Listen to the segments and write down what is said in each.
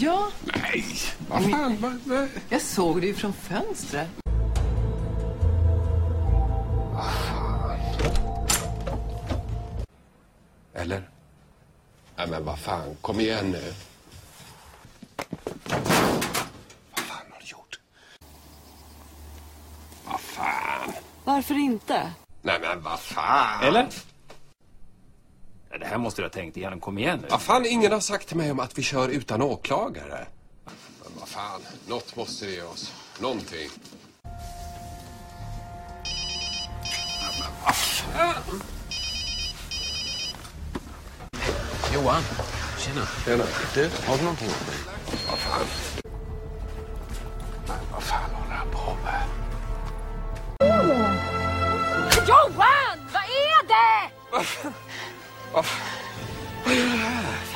Ja, Nej, vad fan, vad, vad? jag såg det ju från fönstret. Eller? Nej men vad fan, kom igen nu. Vad fan har du gjort? Vad fan? Varför inte? Nej men vad fan? Eller? Det här måste du ha tänkt igenom. Kom igen nu. Vad fan, ingen har sagt till mig om att vi kör utan åklagare. Men vad fan, något måste det ge oss. Någonting. Men vad fan? Johan, tjena. Tjena. Du, har du någonting åt mig? Vad fan? Men vad fan håller han på med? Johan! Vad är det? Vad För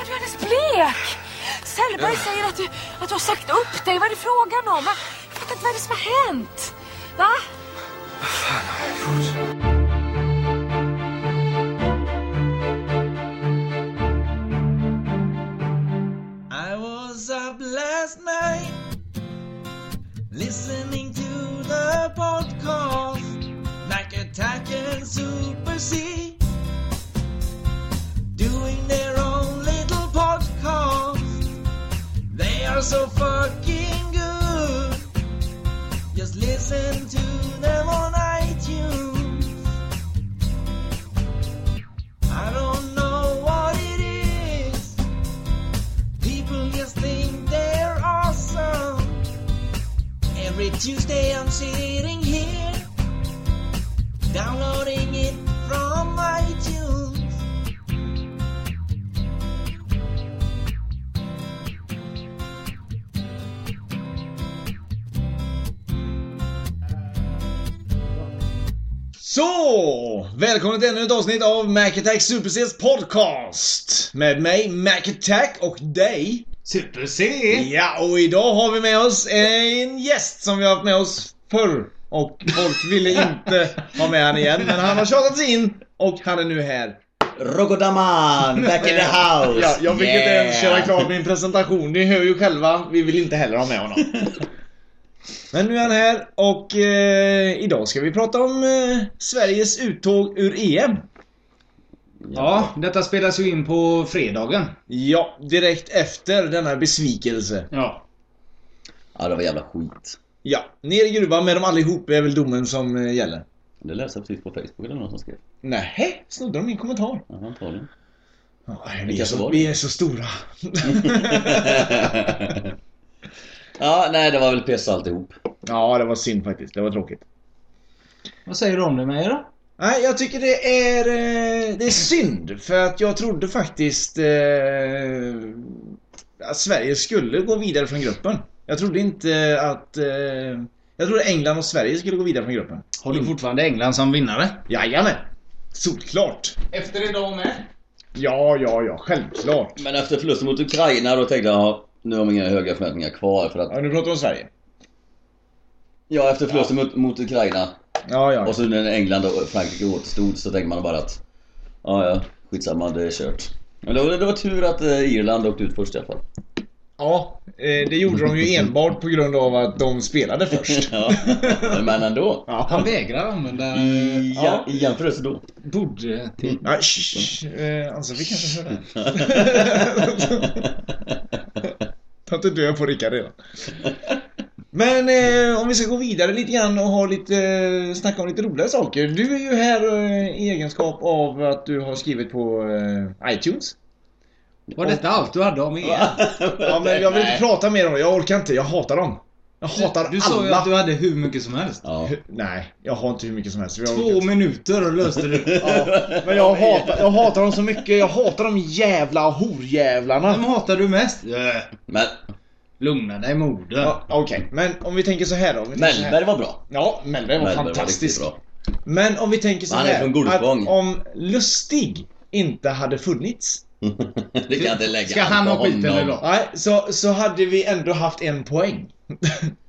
du är alldeles blek! Sellberg säger att du, att du har sagt upp dig. Vad är det frågan om? Jag fattar inte vad det är som har hänt. Va? I was up last night listening to the podcast Mac Attack and Super C doing their own little podcast. They are so fucking good. Just listen to them on iTunes. I don't know what it is. People just think they're awesome. Every Tuesday I'm sitting here, downloading it from iTunes. Så! Välkommen till ännu ett avsnitt av Mac Attack Super Cs podcast. Med mig, Mac Attack och dig. Super C! Ja, och idag har vi med oss en gäst som vi har haft med oss förr. Och folk ville inte ha med han igen, men han har tjatat sig in och han är nu här. Rokodaman, back in the house! Ja, jag fick inte Yeah. ens köra klart min presentation. Ni hör ju själva, vi vill inte heller ha med honom. Men nu är han här och eh, idag ska vi prata om eh, Sveriges uttåg ur EM. Ja, detta spelas ju in på fredagen. Ja, direkt efter denna besvikelse. Ja. Ja, det var jävla skit. Ja, ner i gruvan med dem allihop är väl domen som eh, gäller. Det läste jag precis på Facebook eller någon som skrev. Nej, snodde de min kommentar? Ja, antagligen. Ja, vi, är så, vi är så stora. ja, nej det var väl piss alltihop. Ja, det var synd faktiskt. Det var tråkigt. Vad säger du om det med då? Nej, jag tycker det är, eh, det är synd. För att jag trodde faktiskt eh, att Sverige skulle gå vidare från gruppen. Jag trodde inte att... Eh, jag trodde England och Sverige skulle gå vidare från gruppen. Har du fortfarande England som vinnare? Jajamän! Solklart! Efter idag med? Ja, ja, ja, självklart. Men efter förlusten mot Ukraina då tänkte jag, ja, nu har vi inga höga förväntningar kvar för att... Ja, nu pratar vi om Sverige. Ja, efter förlusten mot, mot Ukraina Ja, ja. och så när England och Frankrike återstod så tänkte man bara att... Ja, ja, skitsamma, det är kört. Men det var, det var tur att eh, Irland åkte ut först i alla fall. Ja, eh, det gjorde de ju enbart på grund av att de spelade först. Ja, men ändå. Han vägrar använda I, ja, I jämförelse då. borde till... Ja, shh, shh, eh, Alltså, vi kanske hör det. Ta inte död på Rickard redan. Men eh, om vi ska gå vidare lite grann och ha lite, eh, snacka om lite roliga saker. Du är ju här eh, i egenskap av att du har skrivit på eh, iTunes. Var detta allt du hade om EM? Ja men jag vill inte prata mer om det, jag orkar inte, jag hatar dem. Jag hatar Du sa ju alla. att du hade hur mycket som helst. Ja. Nej, jag har inte hur mycket som helst. Två minuter och löste det. Ja, men jag hatar, jag hatar dem så mycket. Jag hatar de jävla horjävlarna. Vem hatar du mest? Men Lugna dig moder. Ja, Okej, men om vi tänker så här då. Om vi tänker så här. Mellberg var bra. Ja, Mellberg var Mellberg fantastisk. riktigt bra. Men om vi tänker så Han är här. från att Gullspång. om Lustig inte hade funnits. det kan jag inte lägga Ska han på ha skiten honom. idag? Nej, så, så hade vi ändå haft en poäng.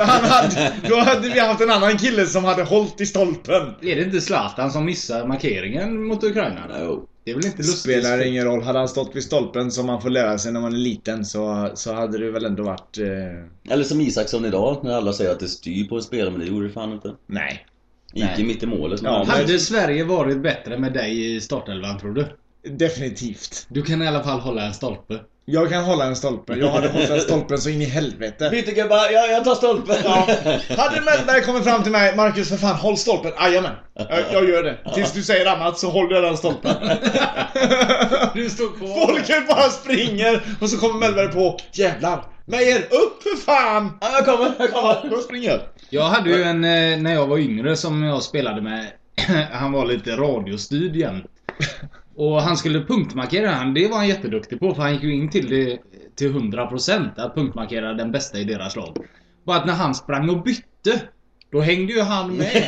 Han hade, då hade vi haft en annan kille som hade hållit i stolpen. Är det inte Zlatan som missar markeringen mot Ukraina? Jo. Det är väl inte lustigt? Spelar ingen roll. Hade han stått vid stolpen som man får lära sig när man är liten så, så hade det väl ändå varit... Eh, Eller som Isaksson idag, när alla säger att det styr på en spelare, men det gjorde det fan inte. nej. Gick ju mitt i målet. Ja, men- Hade Sverige varit bättre med dig i startelvan tror du? Definitivt. Du kan i alla fall hålla en stolpe. Jag kan hålla en stolpe. Jag hade hållit en stolpen så in i helvete. Byte gubbar, ja, jag tar stolpen! Ja. Hade Mellberg kommit fram till mig, Marcus för fan håll stolpen. Jajamän. Jag, jag gör det. Tills du säger annat så håller jag den stolpen. Du står kvar. Folket bara springer och så kommer Mellberg på Jävlar. Mejer, upp för fan! Ja, jag kommer, jag kommer! Jag springer. Jag hade ju en, eh, när jag var yngre som jag spelade med, han var lite radiostyrd jämt. Och han skulle punktmarkera han, det var han jätteduktig på för han gick ju in till det till 100% att punktmarkera den bästa i deras lag. Bara att när han sprang och bytte då hängde ju han med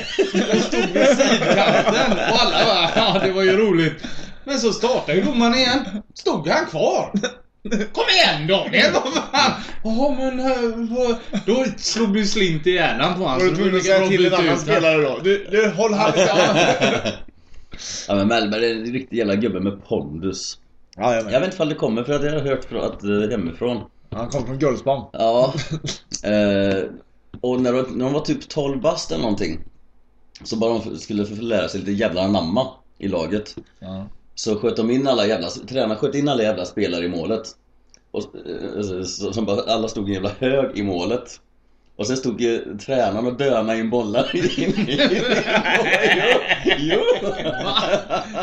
och stod vid sidkanten och alla bara ja det var ju roligt. Men så startade ju domaren igen. Stod han kvar. Kom igen fan... Jaha men... eh, Då slog du slint i hjärnan på honom. Var du tvungen att säga till en annan spelare då? Du, du håll han Ja men Mellberg är en riktig jävla gubbe med pondus. Ja, Jag vet inte ifall det kommer för att jag har hört från, att, eh, hemifrån. Han kom från Gullspång. Ja. eh, och när de, när de var typ 12 bast eller någonting. Så bara de skulle få lära sig lite jävla anamma i laget. Ja. Så sköt de in alla jävla, tränarna sköt in alla jävla spelare i målet. Och så, så, så alla stod en jävla hög i målet. Och sen stod eh, tränaren och döna in bollar i... jo, jo.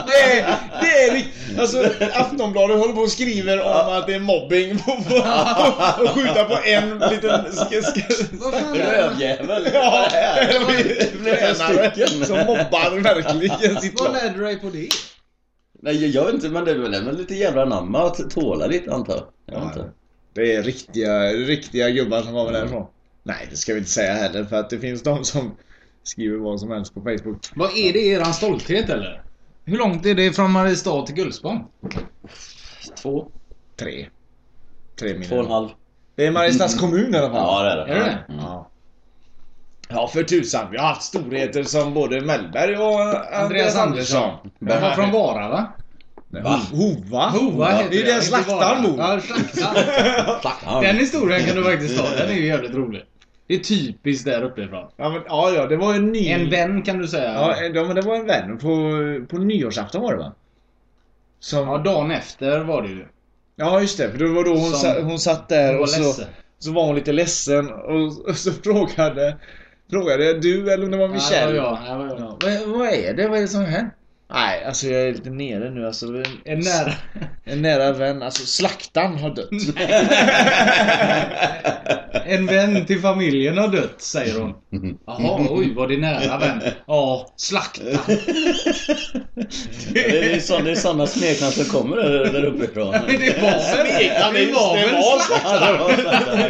Det är, det är riktigt. Alltså Aftonbladet håller på och skriver om att det är mobbing på, på, på, och skjuta på en liten Rövjävel! Ja, tränare som mobbar verkligen sitt Vad lärde du dig på det? Nej jag vet inte men det är väl lite jävla anamma att tåla lite antar jag. jag. vet inte. Det är riktiga, riktiga gubbar som kommer därifrån. Nej, det ska vi inte säga heller för att det finns de som skriver vad som helst på Facebook. Vad är det eran stolthet eller? Hur långt är det från Mariestad till Gullspång? Två, Tre. Tre två och en halv. Det är Mariestads kommun i alla fall. Ja det är det. Är det det? Ja. Ja, för tusan. Vi har haft storheter som både Mellberg och Andreas, Andreas Andersson. Andersson. Var från Vara va? Va? Hova? Hova heter Det är där inte slaktaren bor. Ja, slaktaren. Den historien kan du faktiskt ta. Den är ju jävligt rolig. Det är typiskt där uppifrån. Ja, men, ja, ja, det var en ny... En vän kan du säga. Ja, ja, men det var en vän. På, på nyårsafton var det va? Som... Ja, dagen efter var det ju. Ja, just det. För det var då hon, Som- sa, hon satt där Hon och så, ledsen. så var hon lite ledsen och, och så frågade... Frågade jag du eller om det var Ja, det Michelle? var jag. Ja, det var jag. Vad, vad är det? Vad är det som har hänt? Nej, alltså jag är lite nere nu. Alltså, en, nära... en nära vän. Alltså slaktaren har dött. En vän till familjen har dött, säger hon. Jaha, oj, var det nära vän? Ja, slakta. Det är, så, det är sådana smeknamn som kommer där, där uppifrån. Det var väl... Smeknamn, Det var det, väl var slakta?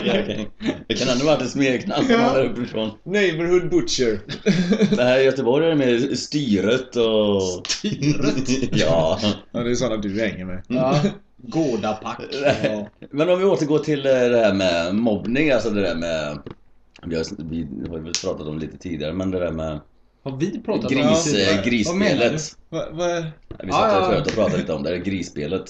Ja, det kan ändå varit ett smeknamn som var där uppifrån. Neighborhood Butcher. Det här i Göteborg är det med styret och... Styret? ja. Ja, det är sådana du hänger med. Ja. Gårdapack. Ja. Men om vi återgår till eh, det här med mobbning, alltså det där med... Vi har, vi har väl pratat om det lite tidigare, men det där med Har vi pratat om gris, det? eh, Vad menar du? grisspelet. Va, va? Vi satt här förut och pratade lite om det, grisspelet.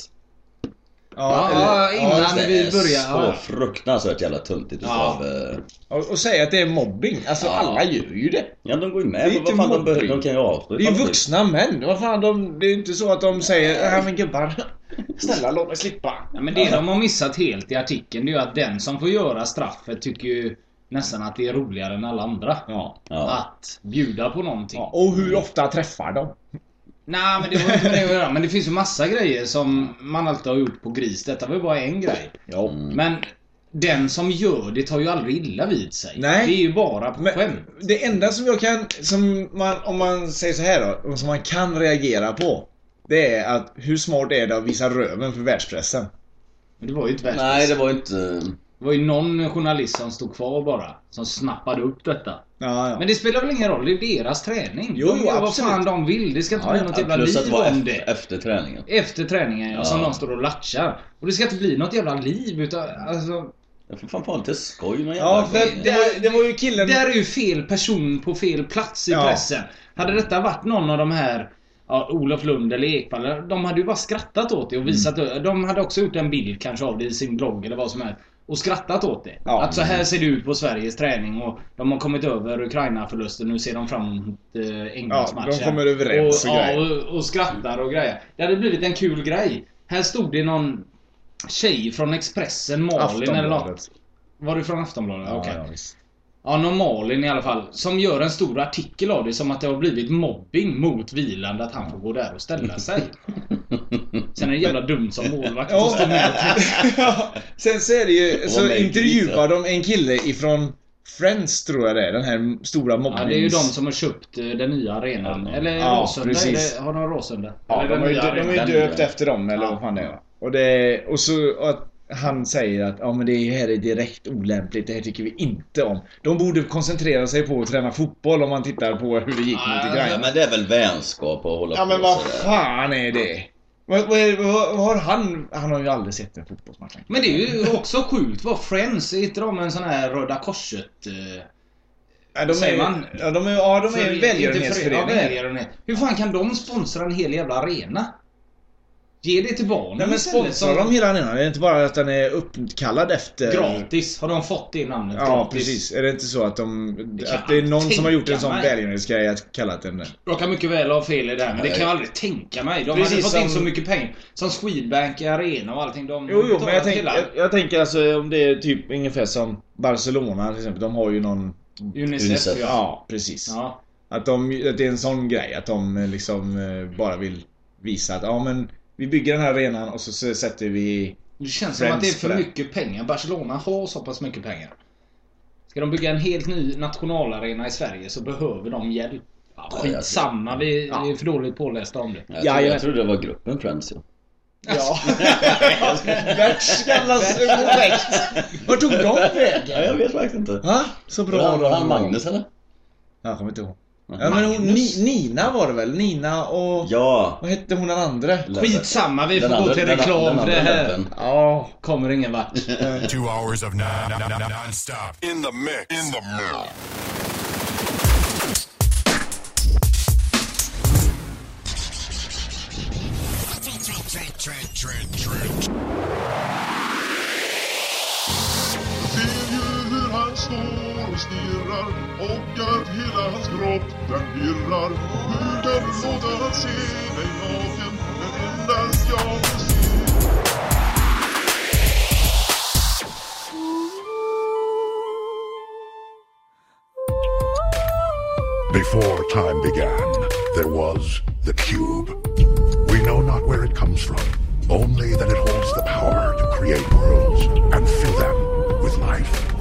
Ja, eller- ja, innan det. vi Det är börjar. så Ja. fruktansvärt jävla töntigt Ja. utav... eh, Och, och säga att det är mobbing. Alltså Ja. alla gör ju det. Ja, de går ju Det med. är Men inte vad fan, de, behöver, de kan ju avstå. Det är ju vuxna män. Vad fan, de, det är inte så att de säger Nej men gubbar, snälla låt mig slippa. Ja, men det de har missat helt i artikeln det är ju att den som får göra straffet tycker ju nästan att det är roligare än alla andra. Ja. Ja. Att bjuda på någonting. ja. Och hur ofta träffar de? Nej men det har inte med det att göra. Men det finns ju massa grejer som man alltid har gjort på gris. Detta var ju bara en grej. Ja. Men den som gör det tar ju aldrig illa vid sig. Nej. Det är ju bara på Men skämt. det enda som jag kan, som man, om man säger så här då, och som man kan reagera på. Det är att hur smart är det att visa röven för världspressen? Men det var ju inte värst. Nej, det var inte... Det var ju någon journalist som stod kvar bara. Som snappade upp detta. Ja, ja. Men det spelar väl ingen roll, det är deras träning. Jo, jo, vad absolut. fan de vill. Det ska inte Ja, bli ja. något jävla Plus att liv det var om efter, det. efter träningen. Efter träningen ja, Ja. som de står och latchar. Och det ska inte bli något jävla liv utan alltså... Jag får fan på lite skoj någon Ja, jävla det, det, var, det var ju killen... Där är ju fel person på fel plats i Ja. pressen. Hade detta varit någon av de här Ja, Olof Lund eller Ekvall, de hade ju bara skrattat åt det och visat Mm. De hade också gjort en bild kanske av det i sin blogg eller vad som helst. Och skrattat åt det. Ja. Att så här ser det ut på Sveriges träning och de har kommit över Ukraina-förlusten. Nu ser de fram emot eh, Englandsmatchen. Ja, de kommer överens och, och ja, och, och skrattar och grejer. Det hade blivit en kul grej. Här stod det någon tjej från Expressen, Malin eller något. Var du från Aftonbladet? Ja, Okej. ja, visst. Ja, någon Malin i alla fall. Som gör en stor artikel av det som att det har blivit mobbing mot Viland att han får gå där och ställa sig. Sen är det jävla dumt som målvakt Ja. Ja, Sen så är det ju, så i intervjuar de en kille ifrån Friends tror jag det är, den här stora mobbnings... Ja, det är ju de som har köpt eh, den nya arenan. Eller Ja, Råsunda. precis. Har de Råsunda? Ja, de har ju, de är ju döpt efter dem eller Ja. vad fan det är. Och, det, och så och att han säger att ja men det här är direkt olämpligt, det här tycker vi inte om. De borde koncentrera sig på att träna fotboll om man tittar på hur det gick mot Ja, Ukraina. men det är väl vänskap att hålla Ja på men vad fan är det? Vad, vad, vad, har han... Han har ju aldrig sett en fotbollsmatch. Men det är ju också sjukt vad Friends, är inte de en sån här Röda Korset... Eh, Ja, de Säger är, man? Ja, de är, ja, de är en välgörenhetsförening. för- Ja, välgörenhet. Hur fan kan de sponsra en hel jävla arena? Ge det till barnen Nej men sponsrar de hela arenan? Det är inte bara att den är uppkallad efter... Gratis. Har de fått det namnet? Ja gratis? precis. Är det inte så att de... Det att det är någon som har gjort en sån välgörenhetsgrej att kalla den det? Jag kan mycket väl ha fel i det här, men det kan jag aldrig tänka mig. De Precis hade fått in som- så mycket pengar. Som Swedbank i arena och allting. De Jo, jo, men jag, tänk, jag, jag tänker alltså om det är typ ungefär som Barcelona till exempel. De har ju någon... Unicef, Unicef. ja. Ja, precis. ja. Att, de, att det är en sån grej. Att de liksom eh, bara vill visa att ja men vi bygger den här arenan och så, så sätter vi... Det känns som att det är för mycket pengar. Barcelona har så pass mycket pengar. Ska de bygga en helt ny nationalarena i Sverige så behöver de hjälp. Ja, Ja, skitsamma, vi, Ja. är för dåligt pålästa om det. Jag, Ja, trodde, jag- trodde det var gruppen Friends ja. Ja. Världskallas projekt. Vart tog de ja. vägen? Jag vet faktiskt inte. Va? Så bra Var han Magnus eller? Jag kommer inte ihåg. Ja, men hon, Ni, Nina var det väl? Nina och... Ja. Vad hette hon den andra? Skitsamma, vi får Den gå andra- till den- reklam den för andra det här. Ja. kommer ingen vart. Two hours of non- non- non- non-stop in the mix. In the mix. Trent, Trent, Trent. Ser ju hur han står och stirrar och att hela hans kropp den virrar. Hur kan du låta han se dig naken men endast jag se? Before time began, there was the cube. We know not where it comes from, only that it holds the power to create worlds and fill them with life.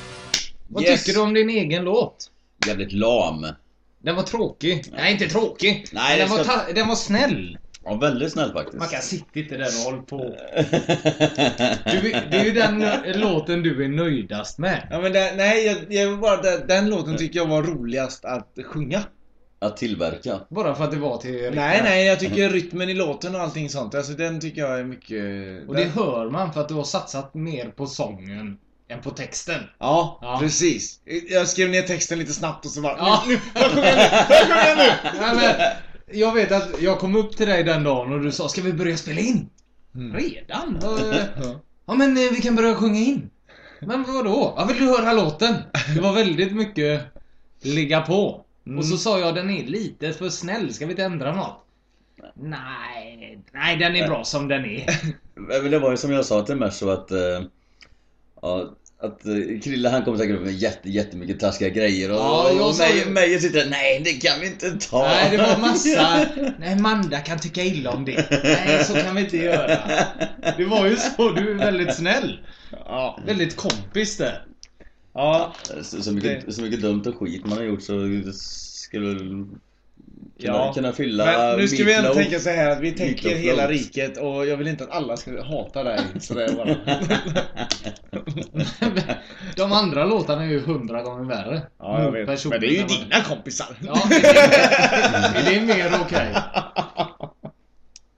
Vad Yes. tycker du om din egen låt? Jävligt lam. Den var tråkig. Nej, inte tråkig. Nej, den, det var ska- ta- den var snäll. Ja, väldigt snäll faktiskt. Man kan sitta inte där och hålla på. Du, det är ju den eh, låten du är nöjdast med. Ja men den, nej, jag, jag bara, den, den låten tycker jag var roligast att sjunga. Att tillverka. Bara för att det var till Rickard. Nej, nej, jag tycker rytmen i låten och allting sånt, alltså den tycker jag är mycket... Och det den, hör man för att du har satsat mer på sången än på texten. ja, Ja. precis. Jag skrev ner texten lite snabbt och så bara... Ja. Nu, nu, jag sjunger nu! Jag sjunger nu! Nej, men, jag vet att jag kom upp till dig den dagen och du sa Ska vi börja spela in? Mm. Redan? Eh, ja men eh, vi kan börja sjunga in. Men vadå? Ja, vill du höra låten? Det var väldigt mycket ligga på. Och så sa jag den är lite för snäll, ska vi inte ändra något? Nej, nej den är bra som den är. Men det var ju som jag sa till Merso att... eh, ja, att eh, Krille han kommer säkert upp med jätte, jättemycket taskiga grejer och, Ja, jag och ju- mig sitter där, nej det kan vi inte ta. Nej, det var massa... Nej, Manda kan tycka illa om det. Nej, så kan vi inte göra. Det var ju så, du är väldigt snäll. Ja. Väldigt kompis där. Ja, Så, så, mycket, så mycket dumt och skit man har gjort så skulle kunna, Ja. kunna fylla men nu ska vi ändå tänka så här att vi tänker hela riket och jag vill inte att alla ska hata dig sådär bara. De andra låtarna är ju hundra gånger värre. Ja, jag vet. personen Men det är ju dina kompisar. Ja, det är, det är mer okej.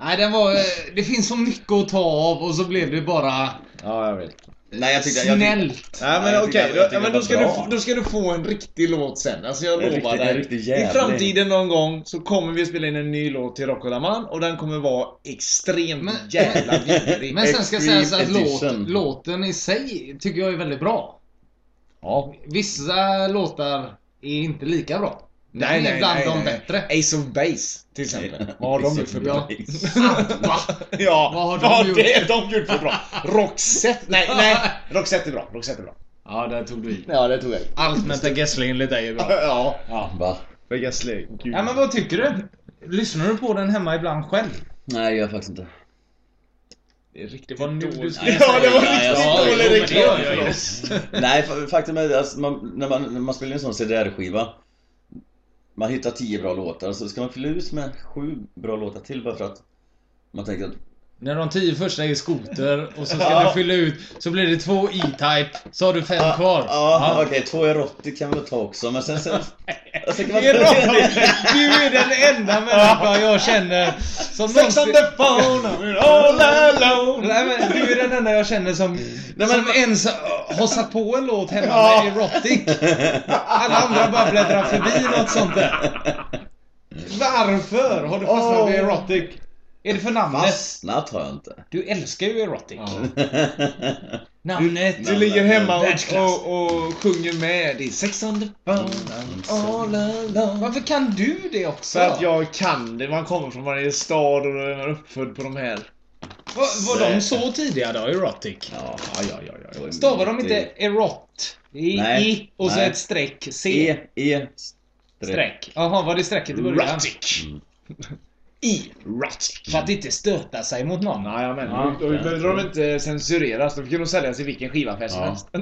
Nej, den var... eh, Det finns så mycket att ta av och så blev det bara Ja, jag vet. Nej jag tyckte... Jag snällt. Nej men okej, tycker- jag då, men ska du, bra. då ska du få en riktig låt sen. Alltså jag En lovar riktig- dig. I framtiden någon gång så kommer vi spela in en ny låt till Rocco Laman och den kommer vara extremt Men- jävla vidrig. Men sen ska sägas att låt, låten i sig tycker jag är väldigt bra. Ja. Vissa låtar är inte lika bra. Den är bland de bättre. Ace of Base till exempel. Vad har de gjort för bra? Va? Ja, Vad har de ja gjort? det de gjort för bra. Roxette, nej, nej. Roxette är bra. Roxette är bra. Ja, där tog du i. Ja, det tog jag i. Allt med Per Gessle enligt dig är bra. Ja. Ja. Va? För Gessle, gud. ja, men vad tycker du? Lyssnar du på den hemma ibland själv? Nej jag gör faktiskt inte. Det är riktigt var nu du dåligt. skulle Ja, det var Nej, riktigt jag- dålig reklam för oss. Nej fa- faktum är alltså, man, när, man, när man spelar en sån CDR-skiva man hittar tio bra låtar och så ska man fylla ut med sju bra låtar till bara för att Man tänker att när de tio första är skoter och så ska Ja. du fylla ut så blir det två E-Type så har du fem Ja, kvar. Ja, okej, två erotic kan vi ta också men sen sen... sen man... Du är den enda människa jag känner som Sex on the phone, all alone. Nej men du är den enda jag känner som, men- som ens har satt på en låt hemma med erotic. Alla andra bara bläddrar förbi något sånt där. Varför har du fastnat vid erotic? Är det för namnet? Fastnat har jag inte. Du älskar ju erotic. Namnet. Du ligger hemma och, och, och sjunger med. Det är sex on the phone, alone. Varför kan du det också? För att jag kan det. Man kommer från varje stad och är uppfödd på de här. Var, var de så tidiga då, erotic? Ja, Ja, ja, ja. ja. Stavar de inte erot? I, Nej, i och så nej. ett streck. C. E, E, Streck. Jaha, var det strecket i början? Erotic. Erotic. För att inte stöta sig mot någon. Nej, men Ja. då, då behövde de inte censureras. Då fick de säljas i vilken skivaffär som Ja. helst.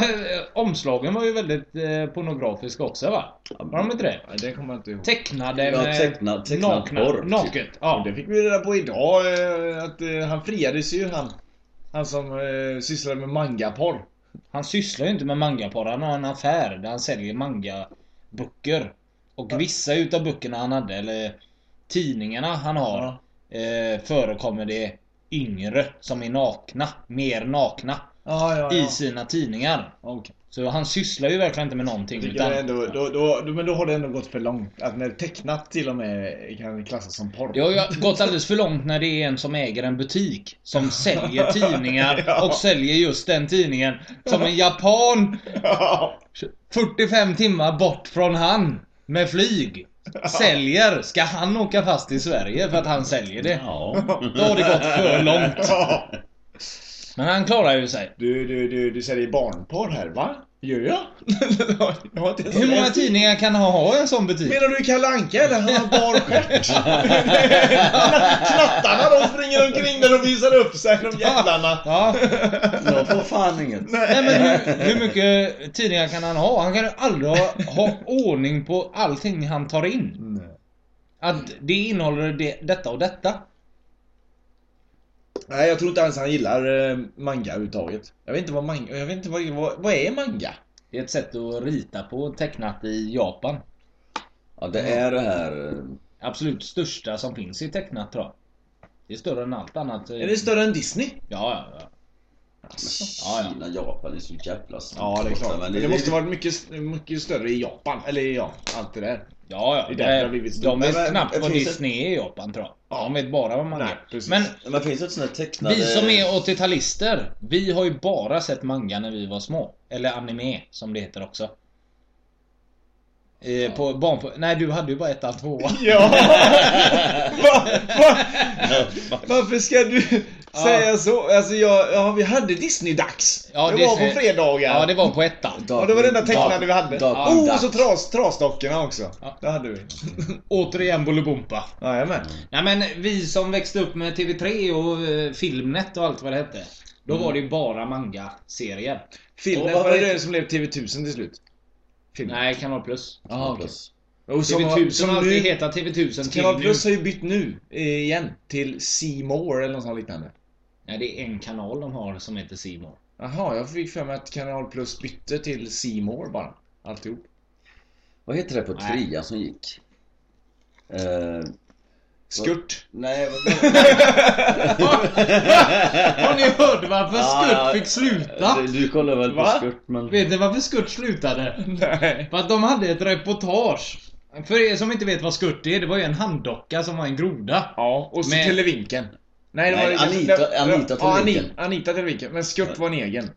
Eh, Omslagen var ju väldigt eh, pornografiska också va? Var de inte det? Det kommer jag inte ihåg. Tecknade Ja, med tecknad- tecknad nakna, porr, naket. Ja. det fick vi reda på idag. eh, Att han friades ju han. Han som eh, sysslade med mangaporr. Han sysslar ju inte med mangaporr. Han har en affär där han säljer mangaböcker. Och vissa utav böckerna han hade, eller tidningarna han har, eh, förekommer det yngre som är nakna. Mer nakna. Ja, ja, I sina tidningar. Okej. Så han sysslar ju verkligen inte med någonting. Utan ändå, då, då, då, men då har det ändå gått för långt. Att när tecknat till och med kan klassas som porr. Det har ju gått alldeles för långt när det är en som äger en butik som säljer tidningar Ja. och säljer just den tidningen som en japan Ja. 45 timmar bort från han med flyg säljer. Ska han åka fast i Sverige för att han säljer det? Ja. Då har det gått för långt. Men han klarar ju sig. Du, du, du, du säljer barnporr här, va? Gör jag? jag har inte ens Hur många läst. tidningar kan han ha i en sån butik? Menar du Kalle Anka eller? Han har bar stjärt. Knattarna de springer omkring där och visar upp sig, de jävlarna. Ja. Jag får fan inget. Nej men hur, hur mycket tidningar kan han ha? Han kan ju aldrig ha, ha ordning på allting han tar in. Att det innehåller det, detta och detta. Nej, jag tror inte ens han gillar eh, manga överhuvudtaget. Jag vet inte vad manga, jag vet inte vad, vad, vad är manga? Det är ett sätt att rita på tecknat i Japan. Ja, det är det här... eh, Absolut största som finns i tecknat tror jag. Det är större än allt annat. Är det större än Disney? Ja, ja, ja. Ja, ja. Kina, Japan är så jävla stort. Ja, det är klart. Men Men det, måste vara mycket, mycket större i Japan. Eller ja, allt det där. Ja, ja. Det är det de Men- knappt vad Disney är i Japan tror jag. De vet bara vad man Nej, är. Men Men finns ett sånt tecknade... vi som är 80-talister, vi har ju bara sett manga när vi var små. Eller anime, som det heter också. Eh, på barn Nej, du hade ju bara ettan, tvåan. Ja! va, va, varför ska du säga så? Alltså jag, ja, vi hade Disney-dags. Ja, det Disney- var på fredagar. Ja, det var på ettan. Ja, det var den enda tecknade vi hade. Dark- oh, Dark. och så tras, trasdockorna också. Ja. Det hade vi. Återigen Bolibompa. Jajamän. Nej men vi som växte upp med TV3 och eh, Filmnet och allt vad det hette. Då Mm. var det ju bara manga-serier. Vad var det den som blev TV1000 till slut? Filmen. Nej, Kanal Plus. Okej. Plus. Och som, TV1000 som har alltid nu, hetat TV1000 till Kanal nu. Plus har ju bytt nu eh, igen till C More eller något sånt liknande. Nej, det är en kanal de har som heter More. Jaha, jag fick för mig att Kanal Plus bytte till More bara. Alltihop. Vad heter det på Nej. trea som gick? Eh, Skurt. nej, vad- Har ni hört varför Ja, Skurt fick sluta? Du, du kollar väl på Va? skurt men... Vet ni varför Skurt slutade? Nej. För att de hade ett reportage. För er som inte vet vad Skurt är, det var ju en handdocka som var en groda. Ja, och så Men- Televinken. Nej, det Nej, var Anita- det- Anita ja, Televinken. Ani- Anita Televinken. Men Skurt var en egen.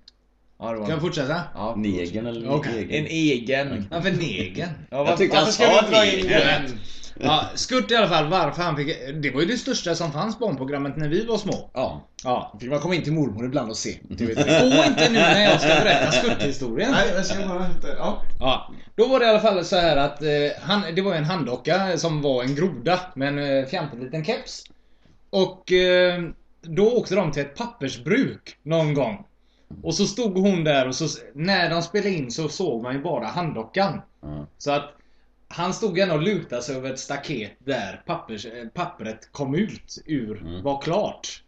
Ja, det var Kan jag fortsätta? Ja. Negen eller Okej. egen? En egen. Varför negen? Ja, Jag tyckte han sa negen. Ja, Skurt i alla fall, varför han fick... Det var ju det största som fanns barnprogrammet när vi var små. Ja. Ja. Fick man komma in till mormor ibland och se. Du vet Gå inte nu när jag ska berätta Skurt-historien. Nej, jag ska bara hämta... Ja. Ja, då var det i alla fall så här att eh, han, det var en handdocka som var en groda med en eh, fjantig liten keps. Och eh, då åkte de till ett pappersbruk någon gång. Och så stod hon där och så, när de spelade in så såg man ju bara handdockan. Ja. Så att han stod gärna och lutade sig över ett staket där pappers, eh, pappret kom ut ur, Mm. var klart.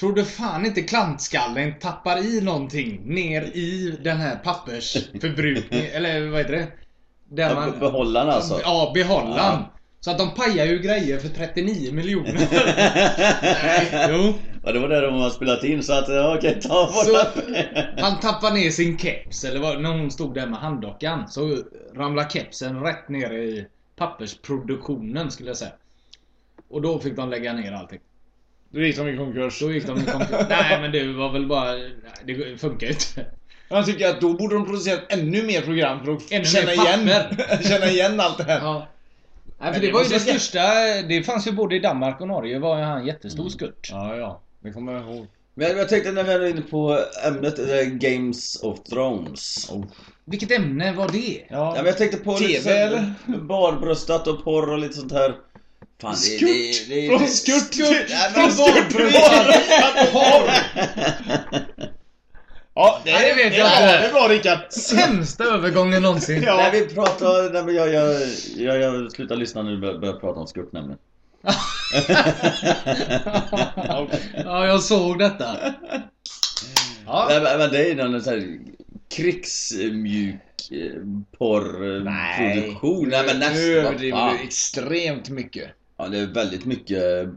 Tror du fan inte klantskallen tappar i någonting ner i den här pappersförbrukningen, eller vad heter det? Där man, be- behållaren alltså? Ja, behållaren. Ja. Så att de pajar ju grejer för 39 miljoner. Nej, jo. Ja, det var det de har spelat in så att, ja, okej, ta bort Så han tappar ner sin keps, eller vad, när hon stod där med handdockan så ramlar kepsen rätt ner i pappersproduktionen skulle jag säga. Och då fick de lägga ner allting. Då gick de i konkurs. Då gick de i konkurs. Nej men det var väl bara... nej, Det funkar ju inte. Jag tycker att då borde de producera ännu mer program för att Ännu känna igen, känna igen allt det här. Ja. Nej, för det det var ju det största... Det fanns ju både i Danmark och Norge var ju han jättestor skurt. Ja, ja. Det kommer jag ihåg. Men jag tänkte när vi är inne på ämnet Games of Thrones. Vilket ämne var det? Ja, men jag tänkte på TV, lite eller? barbröstat och porr och lite sånt här. Fan, det, Skurt! det, det, det, Från skurt till... Nej, Från men skurt till barbröstat porr! Ja, det, Ja, det vet det, jag är inte. det är bra Rickard. Sämsta övergången någonsin. Ja. Nej, vi pratar... Nej, men jag, jag, jag, jag slutar lyssna nu och börjar, börjar prata om skurt nämligen. Ja, jag såg detta. Ja. Nej, men, men det är ju någon sån här krigsmjuk eh, porrproduktion. Nej, men nästan. Nu överdriver du extremt mycket. Ja, det är väldigt mycket...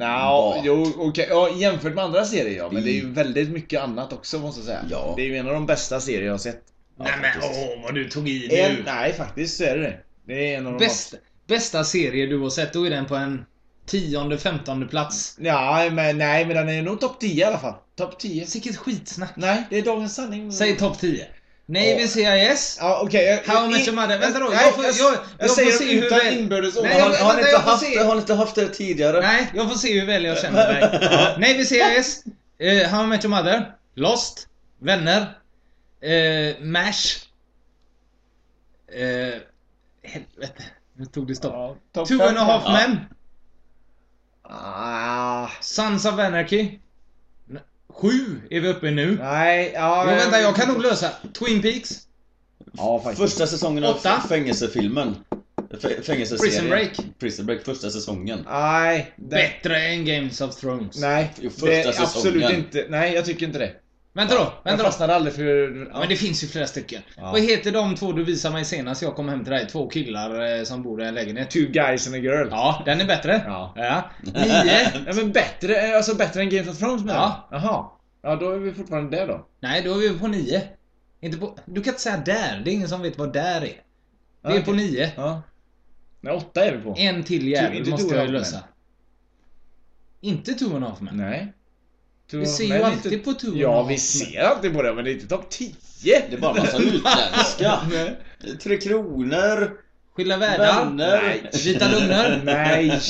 Nå, Bak. jo, okej. Ja, jämfört med andra serier ja. Men det är ju väldigt mycket annat också måste jag säga. Ja. Det är ju en av de bästa serier jag har sett. Nej men åh vad du tog i nu. En, nej, faktiskt så är det det. Är en av de Bästa, bästa serie du har sett, då är den på en tionde, femtonde plats. Ja, men nej, men den är nog topp 10 i alla fall. Topp 10. Vilket skitsnack. Nej, det är dagens sanning. Säg topp 10. Navy CIS. Ja, okej. jag- How I i- Your Mother. Vänta då, Nej, jag får, jag, jag, jag får se hur väl... inbördes Nej, jag- Har, har, ni vänta, inte jag får haft, se. har ni inte haft det tidigare? Nej, jag får se hur väl jag känner mig. Navy CIS. Uh, How I Met Your Mother. Lost. Vänner. Uh, MASH. Uh, helvete. Nu tog det stopp. Ja, Two and a half men. Ah, Sons of Anarchy. Sju är vi uppe nu. nej, ja... Jo, vänta, jag kan nog lösa. Twin Peaks. Ja, faktiskt. Första säsongen av Åtta. fängelsefilmen. F- fängelseserien. Prison Break. Prison Break, första säsongen. Nej. det- Bättre än Games of Thrones. Nej, Jo, första det är säsongen. absolut inte. Nej, jag tycker inte det. Vänta då, Jag vänta då. fastnade aldrig för... Ja. Men det finns ju flera stycken. Ja. Vad heter de två du visade mig senast jag kom hem till dig? Två killar eh, som bor i en lägenhet. Two guys and a girl. Ja, den är bättre. Ja. ja. Nio. Ja, men bättre, eh, alltså bättre än Games of Thrones menar Ja. Jaha. Ja, då är vi fortfarande där då. Nej, då är vi på nio. Inte på... Du kan inte säga där. Det är ingen som vet vad där är. Vi Ja, är okej. på nio. Ja. Nej, åtta är vi på. En till jävel måste jag lösa. Inte two and a half men. Nej. Vi ser ju alltid inte- på a Ja, vi ser alltid på det, men det är inte topp 10. Det är bara massa utländska. Nej. Tre Kronor. Skilda världar. Vänner. Vita lögner. Nej.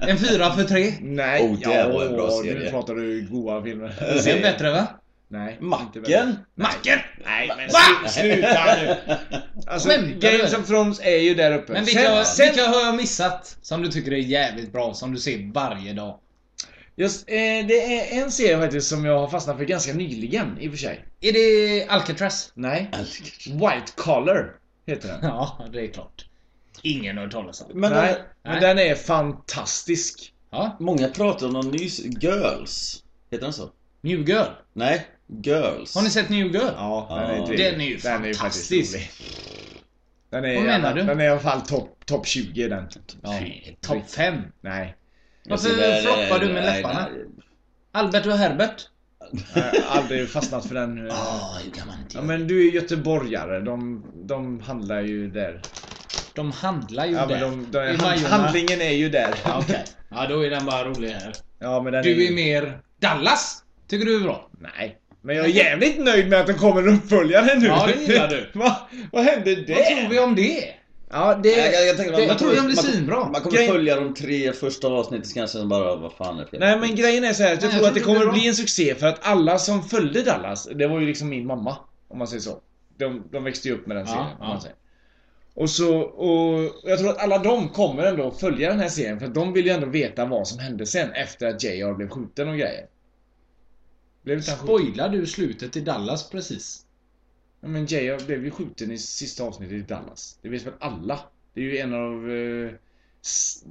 En fyra för tre. Nej. Oh, det var en bra Nu serie. pratar du goa filmer. Den bättre va? Nej. Macken. Macken! Nej, men Va? slu- sluta nu. Alltså? Games of Thrones är ju där uppe. Men vilka, Sen- sen- vilka har jag missat? Som du tycker är jävligt bra, som du ser varje dag? Just, eh, det är en serie faktiskt som jag har fastnat för ganska nyligen i och för sig. Är det Alcatraz? Nej. White Collar heter den. Ja, det är klart. Ingen har hört talas om. Men Nej, den- men Nej. den är fantastisk. Ja. Många pratar om någon ny... Girls. Heter den så? New Girl. Nej, Girls. Har ni sett New Girl? Ja, den är. Den är ju Den är ju fantastisk. rolig. Den är, Vad menar du? Den är i alla fall topp top 20 den. Ja. Topp 5. Nej. Varför floppar du med läpparna? Albert och Herbert? Jag har aldrig fastnat för den. Ja, hur kan man inte Ja, men du är göteborgare. De, de handlar ju där. De handlar ju Ja, där. men de, de, I hand, Majorna. handlingen är ju där. Ja, Okej. Ja, då är den bara rolig här. Ja, men den Du ju- är mer Dallas. Tycker du är bra? Nej. Men jag är jävligt nöjd med att det kommer en uppföljare nu. Ja, det gillar du. Va? Vad hände där? Vad tror vi om det? Ja, det... Jag, jag, jag, tänker, det- man jag tror kommer- den blir svinbra. Man kommer Grej- följa de tre första avsnitten kanske sen bara, vad fan är fel? Nej men grejen är så här, att jag Nej, tror jag att det kommer bli en succé för att alla som följde Dallas, det var ju liksom min mamma. Om man säger så. De, de växte ju upp med den Ja, serien. ja. Om man säger. Och så, och jag tror att alla de kommer ändå att följa den här serien för att de vill ju ändå veta vad som hände sen efter att JR blev skjuten och grejer. Blev? Spoilar du slutet i Dallas precis? Ja, men JR blev ju skjuten i sista avsnittet i Dallas. Det vet väl alla? Det är ju en av eh,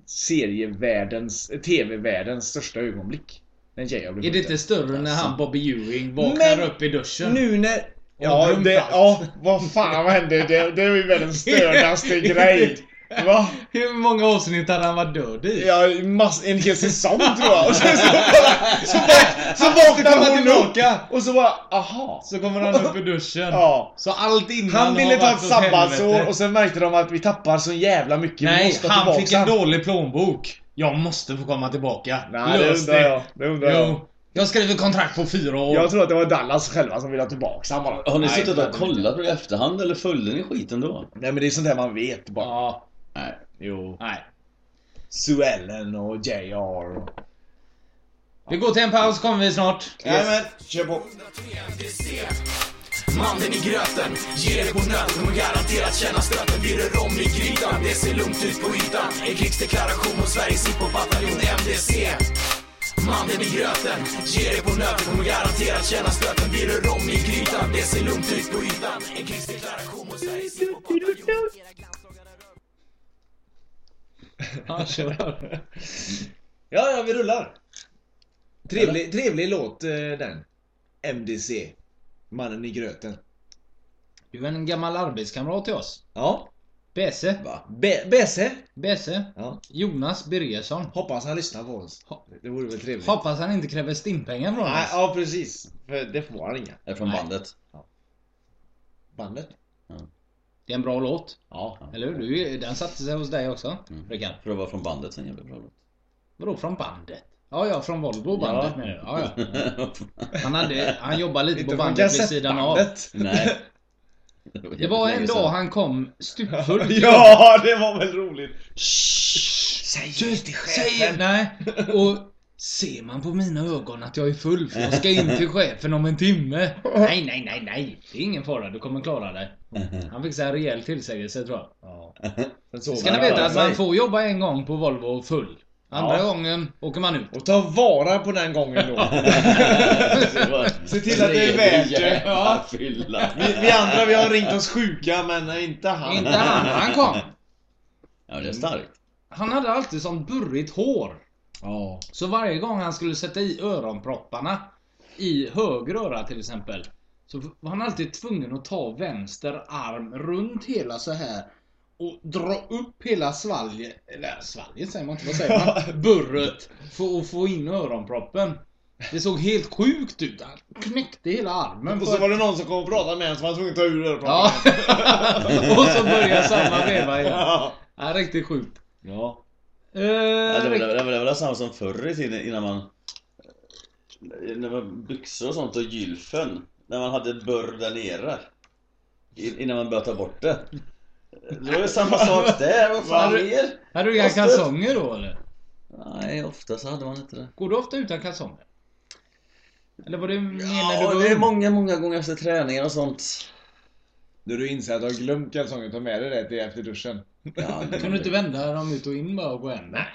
serievärldens, eh, TV-världens största ögonblick. När JR blev Är det inte större när han Bobby Ewing vaknar Men upp i duschen? Nu när... Ja, det, ja, vad fan vad hände? Det, det var ju världens stördaste grej. Va? Hur många avsnitt hade han varit död i? Ja, mass, en hel säsong tror jag. Sen så, bara, så, bara, så vaknar hon tillbaka. upp och så bara, aha. Så kommer han upp i duschen. Ja. Så allt innan Han ville ta ett sabbatsår och sen märkte de att vi tappar så jävla mycket. Nej, han tillbaka fick en han. dålig plånbok. Jag måste få komma tillbaka. Nej, det Lös undrar jag. Det undrar jag. Jo. Jag skriver kontrakt på fyra år. Jag tror att det var Dallas själva som ville ha tillbaka han bara. Har ni suttit det och kollat på det i efterhand eller följde ni skiten då? Nej men det är sånt där man vet bara. Ja. Nej. Jo. Nej. Sue Ellen och JR och... Vi går till en paus, kommer vi snart. Jajamän, kör på. Mannen i gröten, ger dig på nöten Kommer garanterat känna stöten. Blir det rom i grytan? Det ser lugnt ut på ytan. En krigsdeklaration mot Sveriges hiphopbataljon MDC Mannen i gröten, ger dig på nöten Kommer garanterat känna stöten. Blir det rom i grytan? Det ser lugnt ut på ytan. En krigsdeklaration mot Sveriges hiphopbataljon Ja, kör. Ja, ja, vi rullar. Trevlig, trevlig låt eh, den. MDC. Mannen i gröten. Du är en gammal arbetskamrat till oss. Ja. Bese. Be- Besse. Bese. Ja. Jonas Birgersson. Hoppas han lyssnar på oss. Det vore väl trevligt. Hoppas han inte kräver stimpengar från Nej, oss. ja, precis. För det får han inga. Är från Nej. bandet? Bandet? Det är en bra låt. Ja. Eller hur? Du, den satte sig hos dig också, Mm. Rickard. För att vara från bandet sen jävligt bra låt. Vadå från bandet? Ja, ja, från Volvo bandet Ja. menar du? Ja, ja. Han, hade, han jobbade lite på bandet vid sidan av. Nej. Det var en dag han kom stupfull Ja, det var väl roligt. Säg inte till Säg, chefen. nej. Och ser man på mina ögon att jag är full för jag ska in till chefen om en timme. Nej, nej, nej, nej. Det är ingen fara. Du kommer klara dig. Han fick här rejäl tillsägelse tror jag. Ja. Ska ni veta att man får jobba en gång på Volvo full. Andra Ja. gången åker man ut. Och ta vara på den gången då. Se till att det är värt det. Ja. Vi, vi andra vi har ringt oss sjuka men inte han. Inte han. Han kom. Ja, det är starkt. Han hade alltid sånt burrigt hår. Ja. Så varje gång han skulle sätta i öronpropparna i höger öra till exempel så var han alltid tvungen att ta vänster arm runt hela så här och dra upp hela svalget, eller svalget säger man inte, vad säger man? Burret för att få in öronproppen. Det såg helt sjukt ut. Han knäckte hela armen. Och så var det någon som kom och pratade med en som var tvungen att ta ur öronproppen. Ja. och så började samma veva igen. Ja. Ja, riktigt sjukt. Ja. Ja, det, var, Eh, det, var, det var det var samma som förr i tiden innan man... När man byxor och sånt och gylfen. När man hade burr där nere. In- Innan man började ta bort det. Det var ju samma sak där. Vad fan Var det- mer? hade du inga kalsonger då eller? Nej, ofta så hade man inte det. Går du ofta utan kalsonger? Eller var det mer när du Ja, var det är många, många gånger efter träningar och sånt. När du inser att du har glömt kalsonger, ta med dig det till efter duschen. Ja, Kan du inte vända dem ut och in bara och gå hem? Nej.